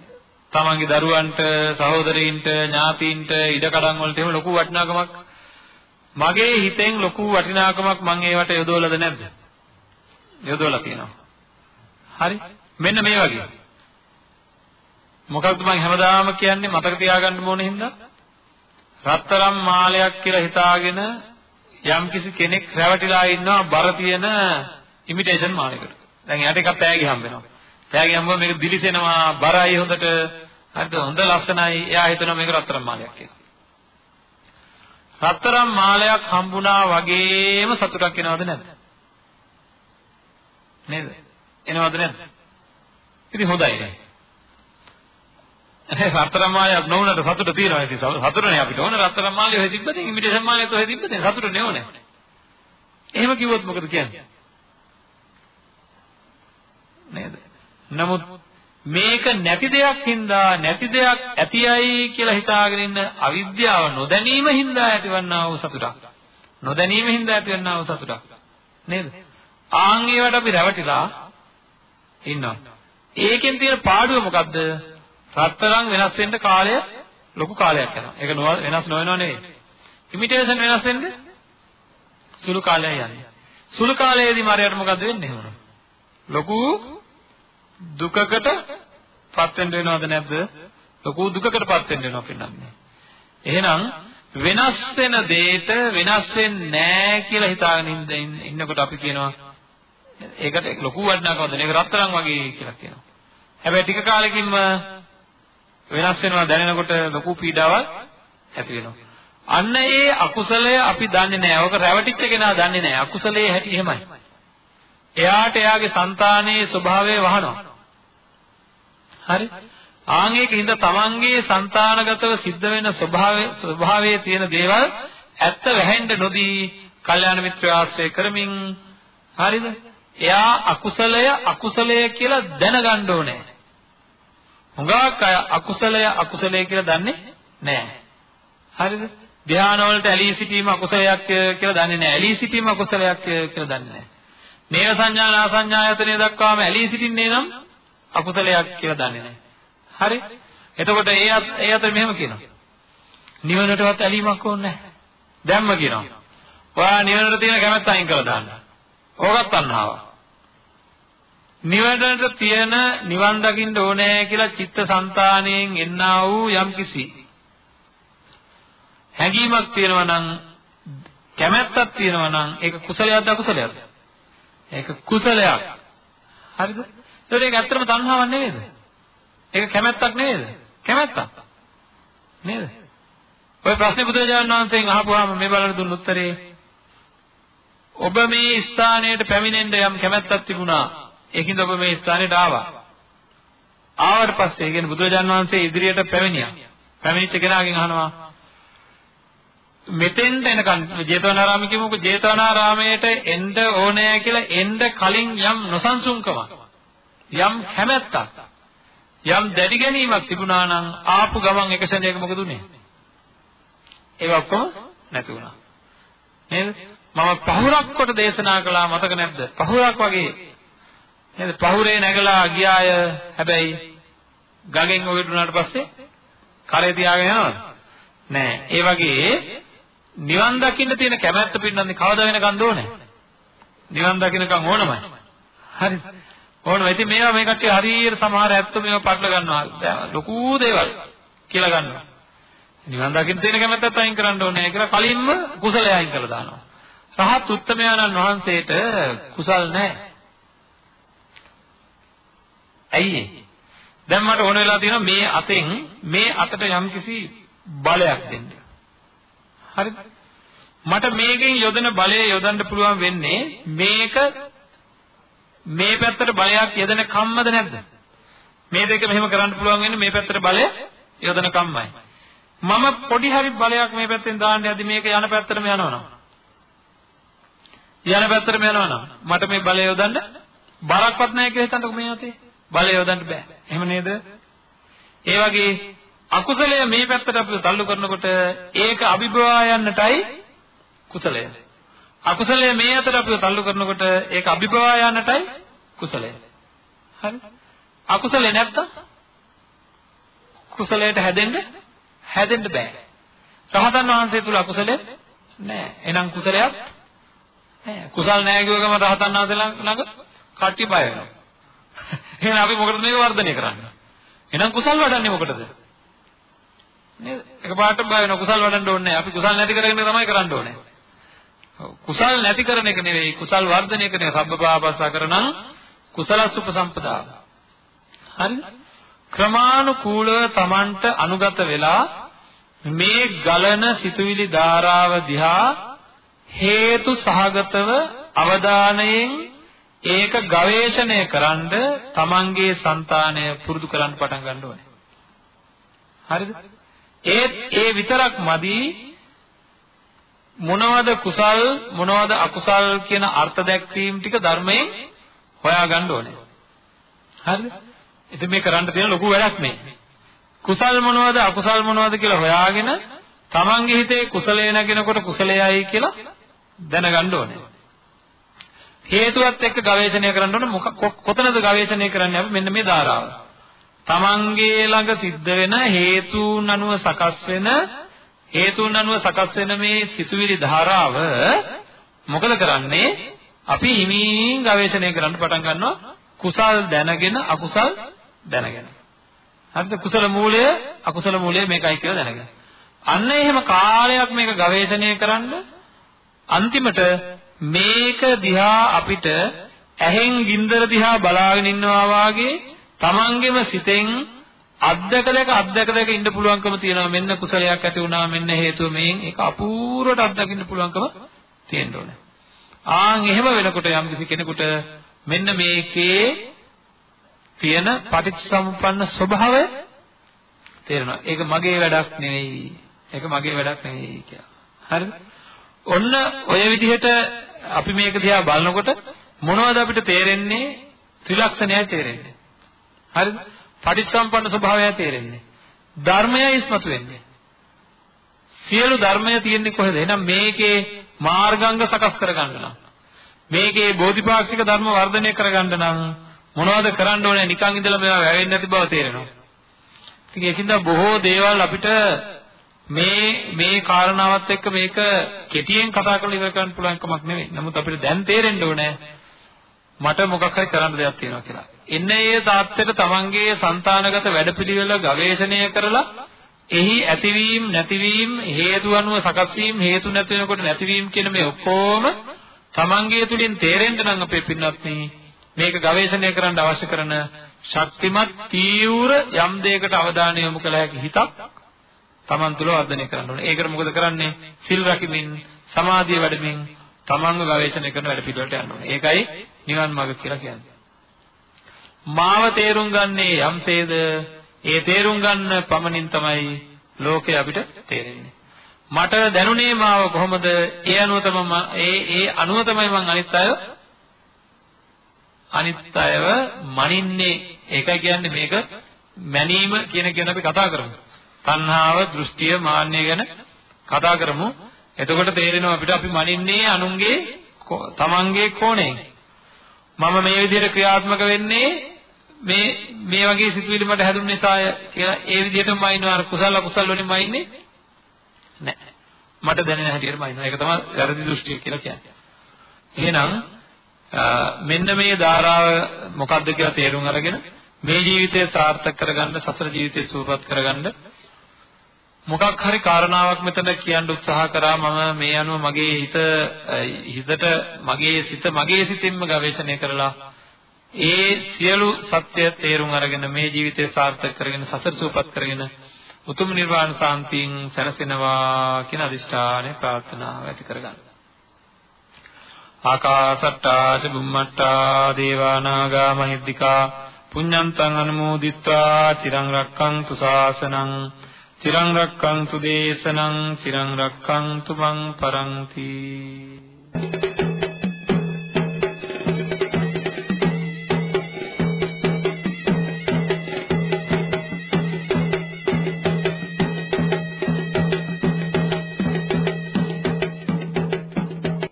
තමන්ගේ දරුවන්ට, සහෝදරයින්ට, ඥාතීන්ට, ඉඩකඩම් වලට එහෙම ලොකු වටිනාකමක් මගේ හිතෙන් ලොකු වටිනාකමක් මම ඒවට යොදවලද නැද්ද? යොදවලා තියෙනවා. හරි? මෙන්න මේ වගේ. මොකක්ද මම හැමදාම කියන්නේ මතක තියාගන්න ඕනේ හින්දා රත්තරම් මාලයක් කියලා හිතාගෙන යම්කිසි කෙනෙක් රැවටිලා ඉන්නවා බර තියෙන ඉමිටේෂන් මාලයකට. දැන් එයාට එකක් තෑගි හම්බ වෙනවා. තෑගි හම්බුවා මේක දිලිසෙනවා බරයි හොඳට හරිද හොඳ ලස්සනයි. එයා හිතනවා මේක රත්තරම් මාලයක් කියලා. රත්තරම් මාලයක් හම්බුණා වගේම සතුටක් එනවද නැද්ද? නේද? එනවද නැද්ද? ඉතින් හොඳයි නේ. රත්තරන් මාලයක් නොවුනට සතුට තියෙනවා ඉතින් සතුටනේ අපිට ඕන රත්තරන් මාලිය ඔය තිබ්බදී ඉමිටේෂන් මාලියත් ඔය තිබ්බදී සතුට නෙවනේ එහෙම කිව්වොත් මොකද කියන්නේ නේද නමුත් මේක නැති දෙයක් හින්දා නැති දෙයක් ඇතියයි කියලා හිතාගෙන ඉන්න අවිද්‍යාව නොදැනීම හින්දා ඇතිවන්නා වූ සතුටක් නොදැනීම හින්දා ඇතිවන්නා වූ සතුටක් නේද ආන් ඒවට අපි රැවටිලා ඉන්නවා ඒකෙන් තියෙන පාඩුව මොකද්ද රත්තරන් වෙනස් වෙන්න කාලය ලොකු කාලයක් යනවා. ඒක වෙනස් නොවෙනව නෙවෙයි. ඉමිටේෂන් වෙනස් වෙන්න සුළු කාලයක් යන්නේ. සුළු කාලයේදී මාරයට මොකද වෙන්නේ එහෙනම්? ලොකු දුකකට පත් වෙන්න වෙනවද නැද්ද? ලොකු දුකකට පත් වෙන්න වෙනවා පින්නන්නේ. එහෙනම් වෙනස් වෙන දෙයට වෙනස් වෙන්නේ නැහැ කියලා හිතාගෙන ඉන්නකොට අපි කියනවා ඒකට ලොකු වටිනාකමක් දෙන එක රත්තරන් වගේ කියලා කියනවා. හැබැයි ටික කාලෙකින්ම වෙනස් වෙනවා දැනෙනකොට ලොකු පීඩාවක් ඇති වෙනවා. අන්න ඒ අකුසලය අපි දන්නේ නැහැ. ඔක රැවටිච්ච කෙනා දන්නේ නැහැ. අකුසලයේ හැටි එහෙමයි. එයාට එයාගේ సంతානයේ ස්වභාවය වහනවා. හරි? ආන් ඒකින්ද තමන්ගේ సంతානගතව සිද්ධ වෙන ස්වභාවයේ ස්වභාවයේ තියෙන දේවල් ඇත්ත වැහෙන්න නොදී කල්යාණ මිත්‍රය ආශ්‍රය කරමින් හරිද? එයා අකුසලය අකුසලය කියලා දැනගන්න ඕනේ. හුඟක් අය අකුසලය අකුසලය කියලා දන්නේ නැහැ. හරිද? ධානය වලට ඇලී සිටීම අකුසලයක් කියලා දන්නේ නැහැ. ඇලී සිටීම අකුසලයක් කියලා දන්නේ නැහැ. නේව සංඥා නාසඤ්ඤායතනය දක්වාම ඇලී සිටින්නේ නම් අකුසලයක් කියලා දන්නේ නැහැ. හරි? එතකොට ඒ ඒ අතර මෙහෙම කියනවා. නිවනටවත් ඇලීමක් ඕනේ නැහැ. දැම්ම කියනවා. ඔයා නිවනට තියෙන කැමැත්ත අයින් කරලා දාන්න. ඕකත් තණ්හාවක්. නිවනට තියෙන නිවන් දකින්න ඕනේ කියලා චිත්තසංතාණයෙන් එන්නා වූ යම්කිසි හැඟීමක් තියෙනවා නම් කැමැත්තක් තියෙනවා නම් ඒක කුසලයක්ද අකුසලයක්ද? ඒක කුසලයක්. හරිද? ඒකට ඒක ඇත්තටම තණ්හාවක් නෙවෙයිද? ඒක කැමැත්තක් නෙවෙයිද? කැමැත්තක්. නේද? ඔය ප්‍රශ්නේ බුදුරජාණන් වහන්සේගෙන් අහපුවාම මේ බලන්න දුන්න උත්තරේ ඔබ මේ ස්ථානයට පැමිණෙන්න යම් කැමැත්තක් තිබුණා ඒකින්ද ඔබ මේ ස්ථානෙට ආවා. ආවට පස්සේ කියන්නේ බුදුරජාන් වහන්සේ ඉදිරියට පැමිණියා. පැමිණිච්ච කෙනාගෙන් අහනවා මෙතෙන්ට එනකන් ජේතවනාරාම කියමුකෝ ජේතවනාරාමයට එන්න ඕනෑ කියලා එන්න කලින් යම් නොසන්සුන්කමක් යම් කැමැත්තක් යම් දැඩි ගැනීමක් තිබුණා නම් ආපු ගමන් එක සැරේක මොකද උනේ? ඒක ඔක්කොම නැති වුණා. නේද? මම පහුරක් කොට දේශනා කළා මතක නැද්ද? පහුරක් වගේ නේද? පහුරේ නැගලා ගියාය හැබැයි ගගෙන් ඔගෙඩුනාට පස්සේ කරේ තියාගෙන යනවද? නෑ. ඒ වගේ නිවන් දකින්න තියෙන කැමැත්ත පින්නන්නේ කවදා වෙනකන් ඕනේ? නිවන් දකින්නකම් ඕනමයි. හරි. ඕනම. ඉතින් මේවා මේ කට්ටිය හරියට සමහර ඇත්තෝ මේවා පටල ගන්නවා. ලොකු දේවල් කියලා ගන්නවා. නිවන් දකින්න තියෙන කැමැත්තත් අයින් කරන්න ඕනේ කියලා කලින්ම කුසලය අයින් කරලා දානවා. රහත් උත්තමයන්න් වහන්සේට කුසල් නැහැ. ඇයි ඒ? දැන් මට ඕන වෙලා තියෙනවා මේ අතෙන් මේ අතට යම්කිසි බලයක් දෙන්න. හරිද? මට මේකෙන් යොදන බලය යොදන්න පුළුවන් වෙන්නේ මේක මේ පැත්තට බලයක් යොදන කම්මද නැද්ද? මේ දෙක මෙහෙම කරන්න පුළුවන් වෙන්නේ මේ පැත්තට බලය යොදන කම්මයි. මම පොඩි හරි බලයක් මේ පැත්තෙන් දාන්න යද්දි මේක යන පැත්තටම යනවනම් යන පැත්තටම යනවා නම් මට මේ බලය යොදන්න බරක්වත් නැහැ කියලා හිතන්නකො මේ යතේ. බලය යොදන්න බෑ. එහෙම නේද? ඒ වගේ අකුසලය මේ පැත්තට අපිව තල්ලු කරනකොට ඒක අභිභවා යන්නටයි කුසලය. අකුසලය මේ අතට අපිව තල්ලු කරනකොට ඒක අභිභවා යන්නටයි කුසලය. හරි? අකුසලේ නැත්තම් කුසලයට හැදෙන්න හැදෙන්න බෑ. රහතන් වහන්සේ තුල අකුසලේ නෑ. එහෙනම් කුසලයක් නෑ. කුසල් නෑ කියව ගමන් රහතන් වහන්සේ ළඟ කට්ටිය බය වෙනවා. [LAUGHS] එහෙනම් අපි මොකටද මේක වර්ධනය කරන්නේ? එහෙනම් කුසල් වඩන්නේ මොකටද? නේද? එකපාරට බය වෙනවා කුසල් වඩන්න ඕනේ නැහැ. අපි කුසල් නැති කරගෙන තමයි කරන්න ඕනේ. කුසල් නැති කරන එක නෙවෙයි කුසල් වර්ධනය කරන සබ්බපාපස්සා කරනම් කුසලස් උපසම්පදා. හරිද? ක්‍රමානුකූලව Tamanට අනුගත වෙලා මේ ගලන සිතුවිලි ධාරාව දිහා හේතු සහගතව අවධානයෙන් ඒක ගවේෂණය කරන්ඩ තමන්ගේ సంతානය පුරුදු කරන්න පටන් ගන්න ඕනේ. හරිද? ඒත් ඒ විතරක් මදි මොනවද කුසල් මොනවද අකුසල් කියන අර්ථ දැක්වීම ටික ධර්මයෙන් හොයාගන්න ඕනේ. හරිද? ඉතින් මේ කරන්න තියෙන ලොකු වැඩක් මේ. කුසල් මොනවද අකුසල් මොනවද කියලා හොයාගෙන තමන්ගේ හිතේ කුසලේ නැගෙනකොට කුසලයයි කියලා දැනගන්න ඕනේ. හේතුවත් එක්ක ගවේෂණය කරන්න ඕනේ මොක කොතනද ගවේෂණය කරන්නේ අපි මෙන්න මේ ධාරාව. තමන්ගේ ළඟ සිද්ධ වෙන හේතුන් අනුව සකස් වෙන හේතුන් අනුව සකස් වෙන මේ සිතුවිලි ධාරාව මොකද කරන්නේ? අපි හිමින් ගවේෂණය කරන්න පටන් ගන්නවා කුසල් දැනගෙන අකුසල් දැනගෙන. හරිද? කුසල මූලය අකුසල මූලය මේකයි කියලා දැනගෙන. අන්න එහෙම කාලයක් මේක ගවේෂණය කරන්න අන්තිමට මේක දිහා අපිට ඇහෙන් ගින්දර දිහා බලාගෙන ඉන්නවා වාගේ තමන්ගෙම සිතෙන් අද්දක දෙක අද්දක දෙක ඉන්න පුළුවන්කම තියෙනවා මෙන්න කුසලයක් ඇති වුණා මෙන්න හේතුව මේන් ඒක අපූර්වට අත්දකින්න පුළුවන්කම තියෙන්න ඕනේ. ආන් එහෙම වෙනකොට යම්කිසි කෙනෙකුට මෙන්න මේකේ තියෙන පටිච්චසමුප්පන්න ස්වභාවය තේරෙනවා. ඒක මගේ වැඩක් නෙවෙයි. ඒක මගේ වැඩක් නෙවෙයි කියලා. හරිද? ඔන්න ඔය විදිහට අපි මේක දිහා බලනකොට මොනවද අපිට තේරෙන්නේ? ත්‍රිලක්ෂණයයි තේරෙන්නේ. හරිද? පටිච්චසමුප්පන්න ස්වභාවයයි තේරෙන්නේ. ධර්මයයි ඉස්මතු වෙන්නේ. සියලු ධර්මය තියෙන්නේ කොහෙද? එහෙනම් මේකේ මාර්ගාංග සකස් කරගන්න නම් මේකේ බෝධිපාක්ෂික ධර්ම වර්ධනය කරගන්න නම් මොනවද කරන්න ඕනේ නිකන් ඉඳලා මේවා වැවෙන්නේ නැති බව තේරෙනවා. ඉතින් ඒකින්ද බොහෝ දේවල් අපිට මේ මේ කාරණාවත් එක්ක මේක කෙටියෙන් කතා කරලා ඉවර කරන්න පුළුවන් කමක් නෙවෙයි. නමුත් අපිට දැන් තේරෙන්න ඕනේ මට මොකක් හරි කරන්න දෙයක් තියෙනවා කියලා. එන්නේ ඒ තාත්තට තමන්ගේ సంతానගත වැඩපිළිවෙල ගවේෂණය කරලා එහි ඇතිවීම නැතිවීම හේතු අනුව සකස් වීම හේතු නැති වෙනකොට නැතිවීම කියන මේ ඔක්කොම තමන්ගේ තුලින් තේරෙන්න නම් අපේ පින්වත් මේක ගවේෂණය කරන්න අවශ්‍ය කරන ශක්තිමත් තීව්‍ර යම් දෙයකට අවධානය යොමු කළ හැකි හිතක් තමන් තුළ වර්ධනය කරන්න ඕනේ. ඒකට මොකද කරන්නේ? සිල් රකිමින්, සමාධිය වැඩමින් තමන්ව ගවේෂණය කරන වැඩ පිළිවෙලට යන්න ඕනේ. ඒකයි නිවන් මාර්ග කියලා කියන්නේ. මාව තේරුම් ගන්නේ යම්සේද ඒ තේරුම් ගන්න පමණින් තමයි ලෝකය අපිට තේරෙන්නේ. මට දැනුනේ මාව කොහොමද? ඒ අනුව තමයි ඒ ඒ අනුව තමයි මම අනිත් අය අනිත් අයව මනින්නේ. ඒකයි කියන්නේ මේක මැනීම කියන කියන අපි කතා කරමු. තණ්හාව, දෘෂ්ටිය, මාන්නය ගැන කතා කරමු. එතකොට තේරෙනවා අපිට අපි මනින්නේ අනුන්ගේ තමන්ගේ කෝණයෙන්. මම මේ විදිහට ක්‍රියාත්මක වෙන්නේ මේ මේ වගේ සිතුවිලි මට හැදුන නිසාය කියලා ඒ විදිහටම මයින්නවා අර කුසල අකුසල වලින්ම ඉන්නේ නැහැ. මට දැනෙන හැටියටම ඉන්නවා. ඒක තමයි වැරදි දෘෂ්ටිය කියලා කියන්නේ. එහෙනම් මෙන්න මේ ධාරාව මොකක්ද කියලා තේරුම් අරගෙන මේ ජීවිතය සාර්ථක කරගන්න සතර ජීවිතය සූපපත් කරගන්න මොකක් හරි කාරණාවක් මෙතන කියන්න උත්සාහ කරා මම මේ අනුව මගේ හිත හිතට මගේ සිත මගේ සිතින්ම ගවේෂණය කරලා ඒ සියලු සත්‍ය තේරුම් අරගෙන මේ ජීවිතය සාර්ථක කරගෙන සතර සූපපත් කරගෙන උතුම් නිර්වාණ සාන්තියෙන් සැනසෙනවා කියන අදිෂ්ඨානය ප්‍රාර්ථනාව ඇති කරගන්න. ආකාසට්ටා ච බුම්මට්ටා දේවා නාග මහිද්దికා පුඤ්ඤන්තං අනුමෝදිත්වා චිරං රක්ඛන්තු ශාසනං චිරං රක්ඛන්තු දේශනං චිරං රක්ඛන්තු මං පරන්ති